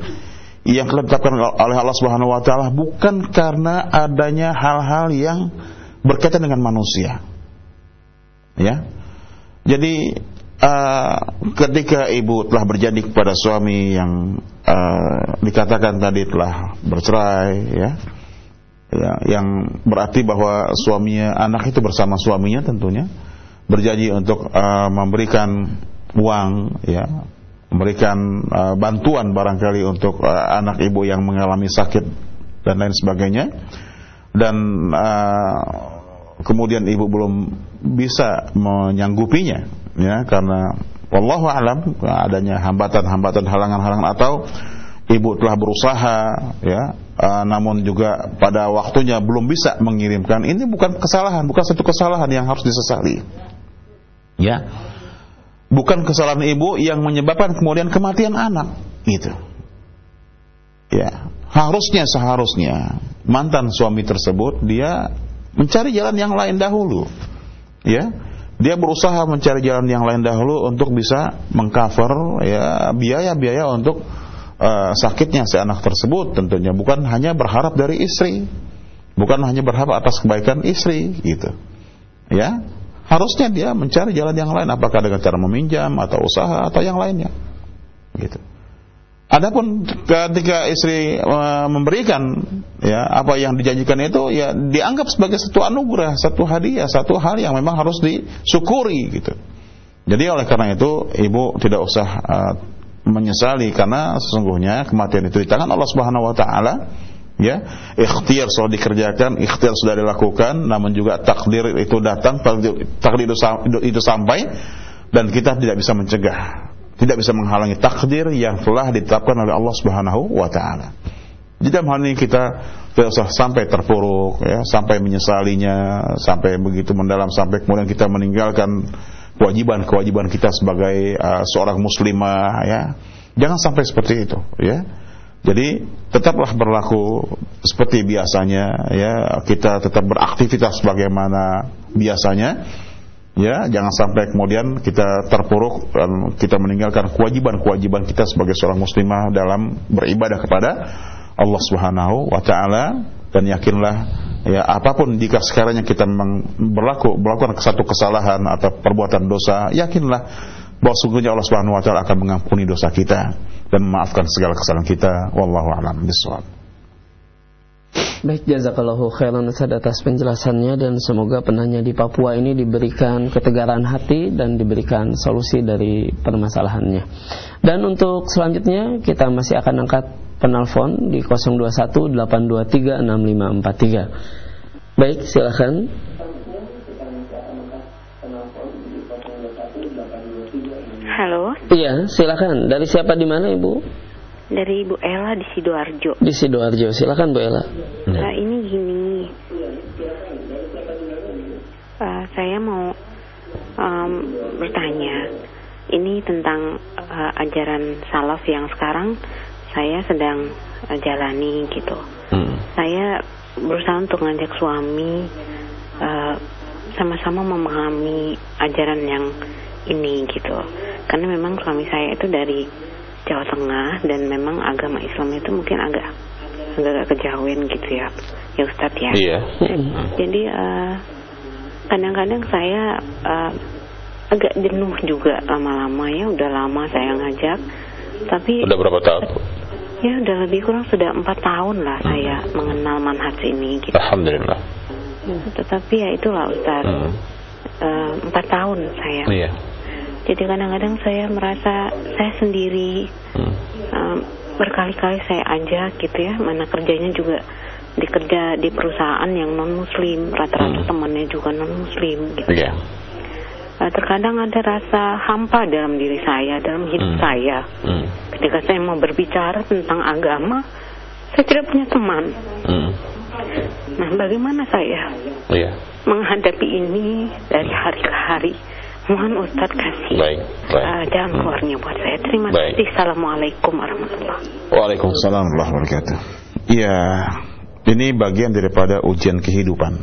yang ditetapkan oleh Allah Subhanahu wa taala bukan karena adanya hal-hal yang berkaitan dengan manusia. Ya. Jadi uh, ketika ibu telah berjanji kepada suami yang uh, dikatakan tadi telah bercerai ya. Ya, yang berarti bahwa suaminya anak itu bersama suaminya tentunya berjanji untuk uh, memberikan uang ya. Memberikan uh, bantuan barangkali untuk uh, anak ibu yang mengalami sakit dan lain sebagainya. Dan uh, kemudian ibu belum bisa menyanggupinya ya karena wallahu alam. Adanya hambatan-hambatan halangan-halangan atau ibu telah berusaha ya uh, namun juga pada waktunya belum bisa mengirimkan. Ini bukan kesalahan bukan satu kesalahan yang harus disesali. Ya. Bukan kesalahan ibu yang menyebabkan kemudian kematian anak. Gitu. Ya. Harusnya seharusnya mantan suami tersebut dia mencari jalan yang lain dahulu. Ya. Dia berusaha mencari jalan yang lain dahulu untuk bisa mengcover ya biaya-biaya untuk uh, sakitnya si anak tersebut tentunya bukan hanya berharap dari istri. Bukan hanya berharap atas kebaikan istri gitu. Ya. Harusnya dia mencari jalan yang lain apakah dengan cara meminjam atau usaha atau yang lainnya. Gitu. Adapun ketika istri uh, memberikan ya apa yang dijanjikan itu ya dianggap sebagai satu anugerah, satu hadiah, satu hal yang memang harus disyukuri gitu. Jadi oleh karena itu ibu tidak usah uh, menyesali karena sesungguhnya kematian itu di tangan Allah Subhanahu wa taala ya ikhtiar sudah dikerjakan ikhtiar sudah dilakukan namun juga takdir itu datang takdir, takdir itu, itu sampai dan kita tidak bisa mencegah tidak bisa menghalangi takdir yang telah ditetapkan oleh Allah Subhanahu wa taala. Di dalam hal ini kita tidak usah sampai terpuruk ya, sampai menyesalinya, sampai begitu mendalam sampai kemudian kita meninggalkan kewajiban-kewajiban kita sebagai uh, seorang muslimah ya. Jangan sampai seperti itu ya. Jadi tetaplah berlaku seperti biasanya ya, kita tetap beraktivitas bagaimana biasanya ya jangan sampai kemudian kita terpuruk dan kita meninggalkan kewajiban-kewajiban kita sebagai seorang muslimah dalam beribadah kepada Allah Subhanahu wa taala. Dan yakinlah ya apa pun jika sekiranya kita memang berlaku melakukan satu kesalahan atau perbuatan dosa yakinlah bahwa sungguhnya Allah Subhanahu wa taala akan mengampuni dosa kita dan memaafkan segala kesalahan kita. Wallahu a'lam bishawab Baik jazakallahu khairan Ustaz atas penjelasannya dan semoga penanya di Papua ini diberikan ketegaran hati dan diberikan solusi dari permasalahannya. Dan untuk selanjutnya kita masih akan angkat penelpon di 0218236543. Baik, silakan. Halo. Iya, silakan. Dari siapa di mana, Ibu? Dari Ibu Ella di Sidoarjo. Di Sidoarjo, silakan Bu Ella. Nah ini gini, uh, saya mau um, bertanya, ini tentang uh, ajaran salaf yang sekarang saya sedang uh, jalani gitu. Hmm. Saya berusaha untuk ngajak suami sama-sama uh, memahami ajaran yang ini gitu, karena memang suami saya itu dari Jawa Tengah dan memang agama Islam itu mungkin agak agak kejauhan gitu ya. Ya Ustadz ya. Iya. Jadi uh, kadang-kadang saya uh, agak jenuh juga lama-lama. Ya udah lama saya ngajak tapi udah berapa tahun? Ya udah lebih kurang sudah empat tahun lah hmm. saya mengenal manhaj ini gitu. Alhamdulillah. Tetapi ya itulah Ustadz. Hmm. uh, empat tahun saya. Iya jadi kadang-kadang saya merasa saya sendiri hmm. um, berkali-kali saya ajak gitu ya, mana kerjanya juga dikerja di perusahaan yang non muslim, rata-rata hmm. temannya juga non muslim gitu. Yeah. Uh, terkadang ada rasa hampa dalam diri saya, dalam hidup hmm. saya. Hmm. Ketika saya mau berbicara tentang agama, saya tidak punya teman. Hmm. Nah, bagaimana saya yeah. menghadapi ini dari hari ke hari? Mohon Ustaz kasih baik, baik. Uh, jalan hmm. keluarnya buat saya. Terima baik. kasih. Assalamualaikum warahmatullahi wabarakatuh. Waalaikumsalam warahmatullahi wabarakatuh. Iya, ini bagian daripada ujian kehidupan.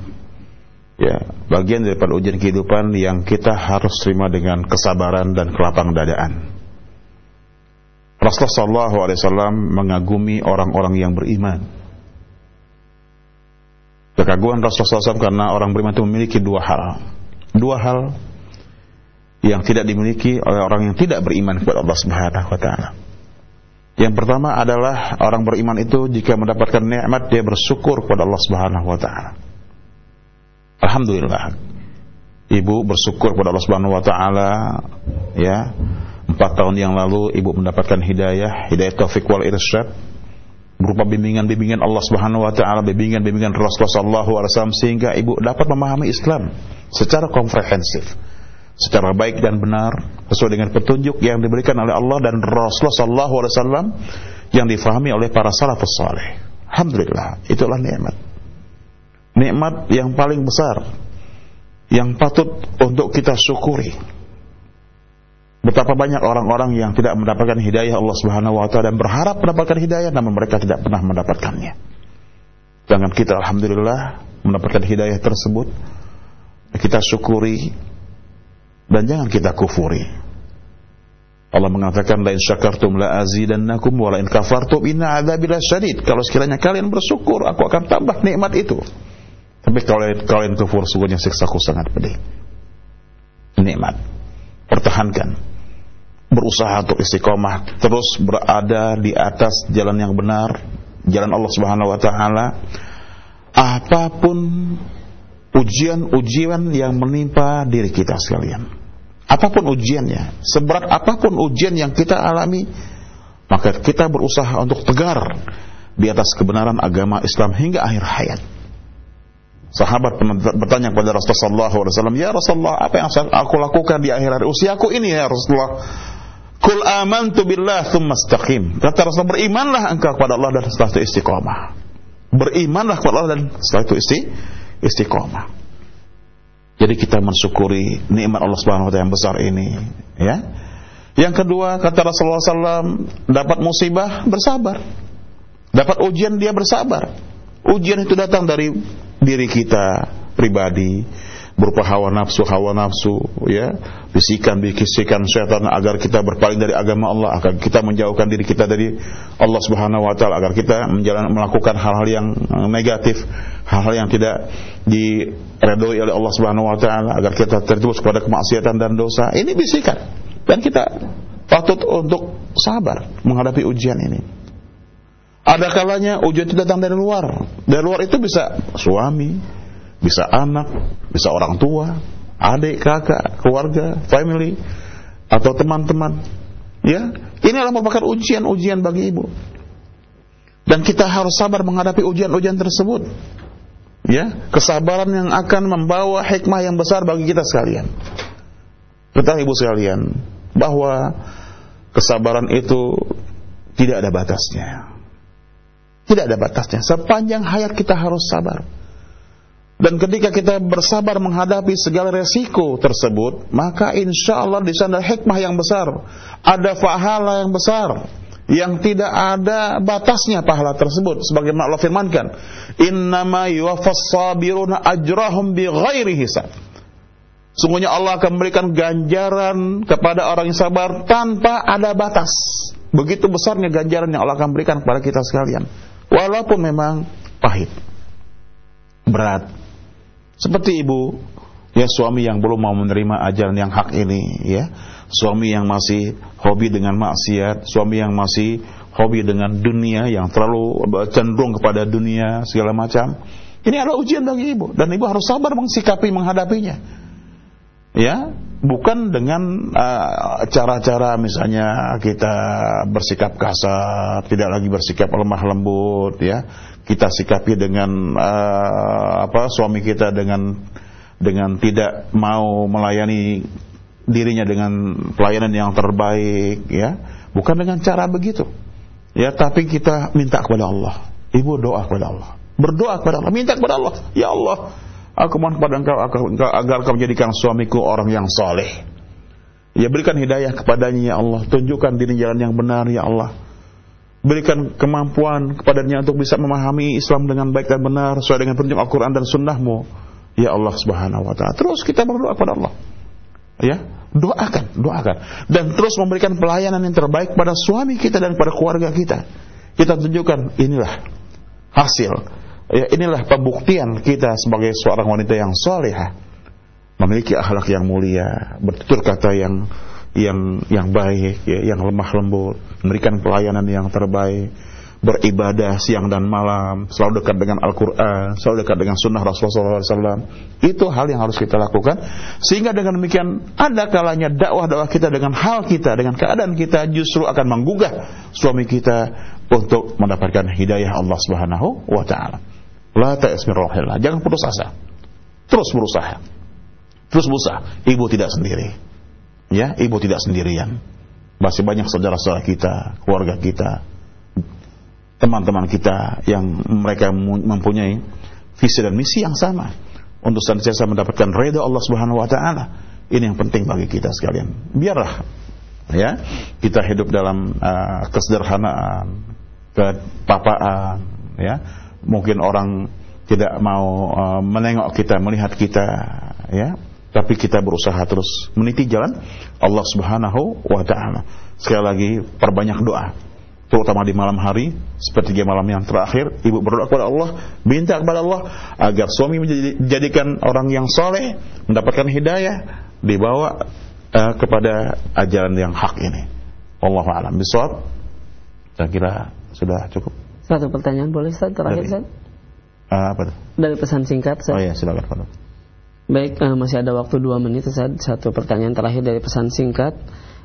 Ya, bagian daripada ujian kehidupan yang kita harus terima dengan kesabaran dan kelapang dadaan. Rasulullah SAW mengagumi orang-orang yang beriman. Kekaguan Rasulullah SAW karena orang beriman itu memiliki dua hal. Dua hal yang tidak dimiliki oleh orang yang tidak beriman kepada Allah Subhanahu wa taala. Yang pertama adalah orang beriman itu jika mendapatkan nikmat dia bersyukur kepada Allah Subhanahu wa taala. Alhamdulillah. Ibu bersyukur kepada Allah Subhanahu wa taala ya. Empat tahun yang lalu ibu mendapatkan hidayah, hidayah taufik wal irsyad berupa bimbingan-bimbingan Allah Subhanahu wa taala, bimbingan-bimbingan Rasulullah sallallahu alaihi wasallam sehingga ibu dapat memahami Islam secara komprehensif secara baik dan benar sesuai dengan petunjuk yang diberikan oleh Allah dan Rasulullah sallallahu alaihi wasallam yang difahami oleh para salafus saleh. Alhamdulillah, itulah nikmat. Nikmat yang paling besar yang patut untuk kita syukuri. Betapa banyak orang-orang yang tidak mendapatkan hidayah Allah Subhanahu wa taala dan berharap mendapatkan hidayah namun mereka tidak pernah mendapatkannya. Jangan kita alhamdulillah mendapatkan hidayah tersebut kita syukuri dan jangan kita kufuri Allah mengatakan la in syakartum la azidannakum wa la in kafartum inna adzabi lasyadid. Kalau sekiranya kalian bersyukur, aku akan tambah nikmat itu. Tapi kalau kalian kufur, sungguhnya siksaku sangat pedih. Nikmat. Pertahankan. Berusaha untuk istiqomah, terus berada di atas jalan yang benar, jalan Allah Subhanahu wa taala. Apa pun ujian-ujian yang menimpa diri kita sekalian apa pun ujiannya, seberat apa pun ujian yang kita alami, maka kita berusaha untuk tegar di atas kebenaran agama Islam hingga akhir hayat. Sahabat bertanya kepada Rasulullah SAW, Ya Rasulullah, apa yang aku lakukan di akhir hari usiaku ini ya Rasulullah? Kul amantu billah thumma istaqim. Kata Rasulullah, berimanlah engkau kepada Allah dan setelah itu istiqomah. Berimanlah kepada Allah dan setelah itu isti, istiqomah. Jadi kita mensyukuri nikmat Allah Subhanahu yang besar ini, ya. Yang kedua, kata Rasulullah SAW, dapat musibah bersabar. Dapat ujian dia bersabar. Ujian itu datang dari diri kita pribadi, berupa hawa nafsu, hawa nafsu, ya, bisikan-bisikan syaitan agar kita berpaling dari agama Allah, agar kita menjauhkan diri kita dari Allah Subhanahu wa taala, agar kita menjalan melakukan hal-hal yang negatif, hal-hal yang tidak diredoi oleh Allah Subhanahu wa taala, agar kita terjerumus kepada kemaksiatan dan dosa. Ini bisikan. Dan kita patut untuk sabar menghadapi ujian ini. Ada kalanya ujian itu datang dari luar. Dari luar itu bisa suami, bisa anak, bisa orang tua, adik, kakak, keluarga, family, atau teman-teman. Ya, ini adalah merupakan ujian-ujian bagi ibu. Dan kita harus sabar menghadapi ujian-ujian tersebut. Ya, kesabaran yang akan membawa hikmah yang besar bagi kita sekalian. Ketahui ibu sekalian bahwa kesabaran itu tidak ada batasnya. Tidak ada batasnya. Sepanjang hayat kita harus sabar. Dan ketika kita bersabar menghadapi segala resiko tersebut, maka insya Allah di sana hikmah yang besar, ada pahala yang besar, yang tidak ada batasnya pahala tersebut. Sebagaimana Allah firmankan, Innama sabiruna ajrahum bi ghairi hisab. Sungguhnya Allah akan memberikan ganjaran kepada orang yang sabar tanpa ada batas. Begitu besarnya ganjaran yang Allah akan berikan kepada kita sekalian. Walaupun memang pahit, berat, seperti ibu, ya suami yang belum mau menerima ajaran yang hak ini, ya. Suami yang masih hobi dengan maksiat, suami yang masih hobi dengan dunia yang terlalu cenderung kepada dunia segala macam. Ini adalah ujian bagi ibu dan ibu harus sabar mensikapi menghadapinya. Ya, bukan dengan uh, cara-cara uh, misalnya kita bersikap kasar, tidak lagi bersikap lemah lembut ya kita sikapi dengan uh, apa suami kita dengan dengan tidak mau melayani dirinya dengan pelayanan yang terbaik ya. Bukan dengan cara begitu. Ya tapi kita minta kepada Allah. Ibu doa kepada Allah. Berdoa kepada Allah. Minta kepada Allah. Ya Allah aku mohon kepada engkau agar engkau menjadikan suamiku orang yang soleh ya berikan hidayah kepadanya ya Allah. Tunjukkan diri jalan yang benar ya Allah berikan kemampuan kepadanya untuk bisa memahami Islam dengan baik dan benar sesuai dengan petunjuk Al-Quran dan Sunnahmu. Ya Allah subhanahu wa ta'ala. Terus kita berdoa kepada Allah. Ya doakan doakan. Dan terus memberikan pelayanan yang terbaik pada suami kita dan pada keluarga kita. Kita tunjukkan inilah hasil. Ya inilah pembuktian kita sebagai seorang wanita yang solehah memiliki akhlak yang mulia. Bertutur kata yang yang yang baik, ya, yang lemah lembut, memberikan pelayanan yang terbaik, beribadah siang dan malam, selalu dekat dengan Al-Quran, selalu dekat dengan Sunnah Rasulullah SAW. Itu hal yang harus kita lakukan. Sehingga dengan demikian, ada kalanya dakwah-dakwah kita dengan hal kita, dengan keadaan kita justru akan menggugah suami kita untuk mendapatkan hidayah Allah Subhanahu wa taala. La Jangan putus asa. Terus berusaha. Terus berusaha. Ibu tidak sendiri. Ya, ibu tidak sendirian. Masih banyak saudara-saudara kita, keluarga kita, teman-teman kita yang mereka mempunyai visi dan misi yang sama untuk senantiasa mendapatkan reda Allah Subhanahu wa taala. Ini yang penting bagi kita sekalian. Biarlah ya, kita hidup dalam uh, kesederhanaan, kepapaan, ya. Mungkin orang tidak mau uh, menengok kita, melihat kita, ya. Tapi kita berusaha terus meniti jalan Allah Subhanahu wa taala. Sekali lagi perbanyak doa terutama di malam hari seperti malam yang terakhir ibu berdoa kepada Allah minta kepada Allah agar suami menjadikan orang yang soleh mendapatkan hidayah dibawa uh, kepada ajaran yang hak ini. Allah alam. Bisawab. Saya kira sudah cukup. Satu pertanyaan boleh Ustaz? Terakhir Ustaz? Uh, apa itu? dari pesan singkat Ustaz. oh ya silakan Pak Baik, uh, masih ada waktu dua menit. Satu pertanyaan terakhir dari pesan singkat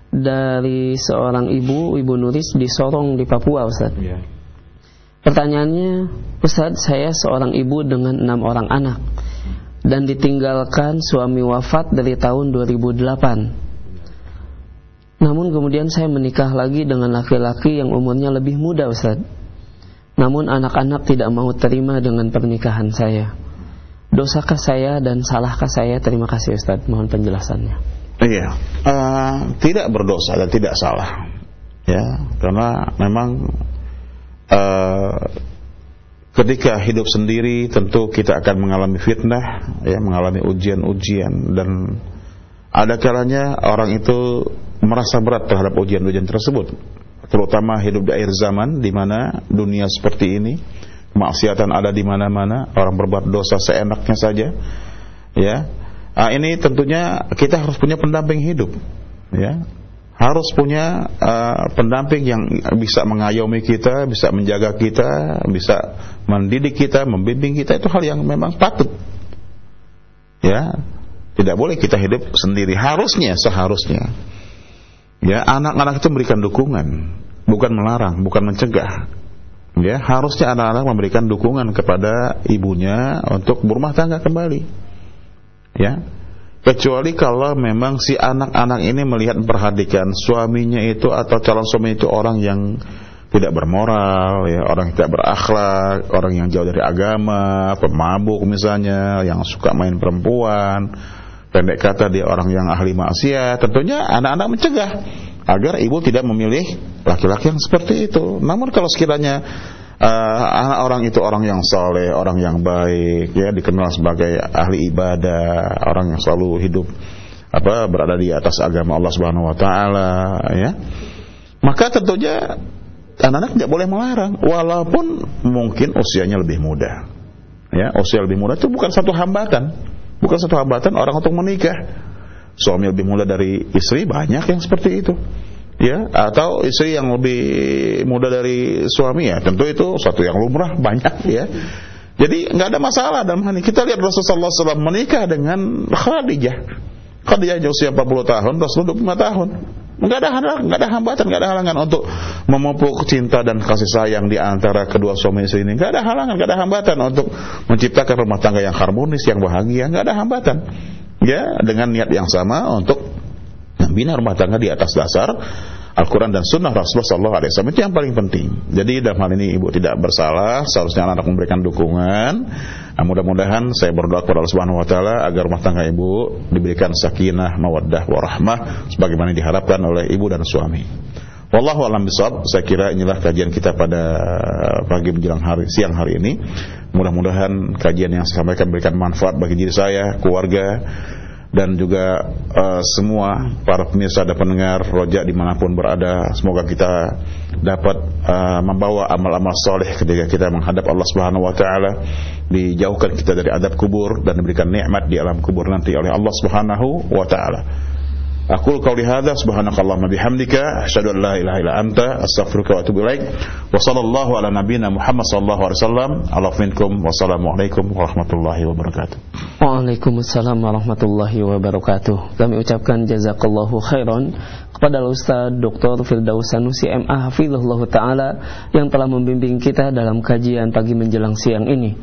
dari seorang ibu, Ibu Nuris di Sorong di Papua, Ustaz. Yeah. Pertanyaannya, Ustaz, saya seorang ibu dengan enam orang anak dan ditinggalkan suami wafat dari tahun 2008. Namun kemudian saya menikah lagi dengan laki-laki yang umurnya lebih muda, Ustaz. Namun anak-anak tidak mau terima dengan pernikahan saya. Dosakah saya dan salahkah saya? Terima kasih Ustaz, mohon penjelasannya. Iya, uh, tidak berdosa dan tidak salah, ya, karena memang uh, ketika hidup sendiri tentu kita akan mengalami fitnah, ya, mengalami ujian-ujian. Dan ada kalanya orang itu merasa berat terhadap ujian-ujian tersebut, terutama hidup di akhir zaman di mana dunia seperti ini, kemaksiatan ada di mana-mana, orang berbuat dosa seenaknya saja, ya Nah, ini tentunya kita harus punya pendamping hidup, ya. Harus punya uh, pendamping yang bisa mengayomi kita, bisa menjaga kita, bisa mendidik kita, membimbing kita itu hal yang memang patut. Ya. Tidak boleh kita hidup sendiri, harusnya seharusnya. Ya, anak-anak itu memberikan dukungan, bukan melarang, bukan mencegah. Ya, harusnya anak-anak memberikan dukungan kepada ibunya untuk berumah tangga kembali. Ya. Kecuali kalau memang si anak-anak ini melihat memperhatikan suaminya itu atau calon suami itu orang yang tidak bermoral, ya, orang yang tidak berakhlak, orang yang jauh dari agama, pemabuk misalnya, yang suka main perempuan, pendek kata dia orang yang ahli maksiat, tentunya anak-anak mencegah agar ibu tidak memilih laki-laki yang seperti itu. Namun kalau sekiranya uh, orang itu orang yang soleh, orang yang baik, ya dikenal sebagai ahli ibadah, orang yang selalu hidup apa berada di atas agama Allah Subhanahu Wa Taala, ya. Maka tentunya anak-anak tidak boleh melarang, walaupun mungkin usianya lebih muda. Ya, usia lebih muda itu bukan satu hambatan, bukan satu hambatan orang untuk menikah. Suami lebih muda dari istri banyak yang seperti itu. Ya atau istri yang lebih muda dari suami ya tentu itu satu yang lumrah banyak ya. Jadi nggak ada masalah dalam hal ini. Kita lihat Rasulullah SAW menikah dengan Khadijah. Khadijah usia 40 tahun Rasulullah 25 tahun. Nggak ada nggak ada hambatan nggak ada halangan untuk memupuk cinta dan kasih sayang di antara kedua suami istri ini. Nggak ada halangan nggak ada hambatan untuk menciptakan rumah tangga yang harmonis yang bahagia. Nggak ada hambatan ya dengan niat yang sama untuk membina rumah tangga di atas dasar Al-Quran dan Sunnah Rasulullah SAW itu yang paling penting. Jadi dalam hal ini ibu tidak bersalah, seharusnya anak-anak memberikan dukungan. Nah, mudah-mudahan saya berdoa kepada Allah Subhanahu Wa Taala agar rumah tangga ibu diberikan sakinah, mawaddah, warahmah, sebagaimana diharapkan oleh ibu dan suami. Wallahu alam bisawab. Saya kira inilah kajian kita pada pagi menjelang hari siang hari ini. Mudah-mudahan kajian yang saya sampaikan memberikan manfaat bagi diri saya, keluarga, dan juga uh, semua para pemirsa dan pendengar rojak di mana pun berada semoga kita dapat uh, membawa amal-amal soleh ketika kita menghadap Allah Subhanahu Wa Taala dijauhkan kita dari adab kubur dan diberikan nikmat di alam kubur nanti oleh Allah Subhanahu Wa Taala. Aku qauli hadza subhanakallahumma bihamdika asyhadu an la ilaha illa anta astaghfiruka wa atubu ilaik. Wa sallallahu ala nabiyyina Muhammad sallallahu alaihi wasallam. Ala minkum wassalamualaikum warahmatullahi wabarakatuh. Waalaikumsalam warahmatullahi wabarakatuh. Kami ucapkan jazakallahu khairan kepada Ustaz Dr. Firdaus Sanusi MA Hafizullah taala yang telah membimbing kita dalam kajian pagi menjelang siang ini.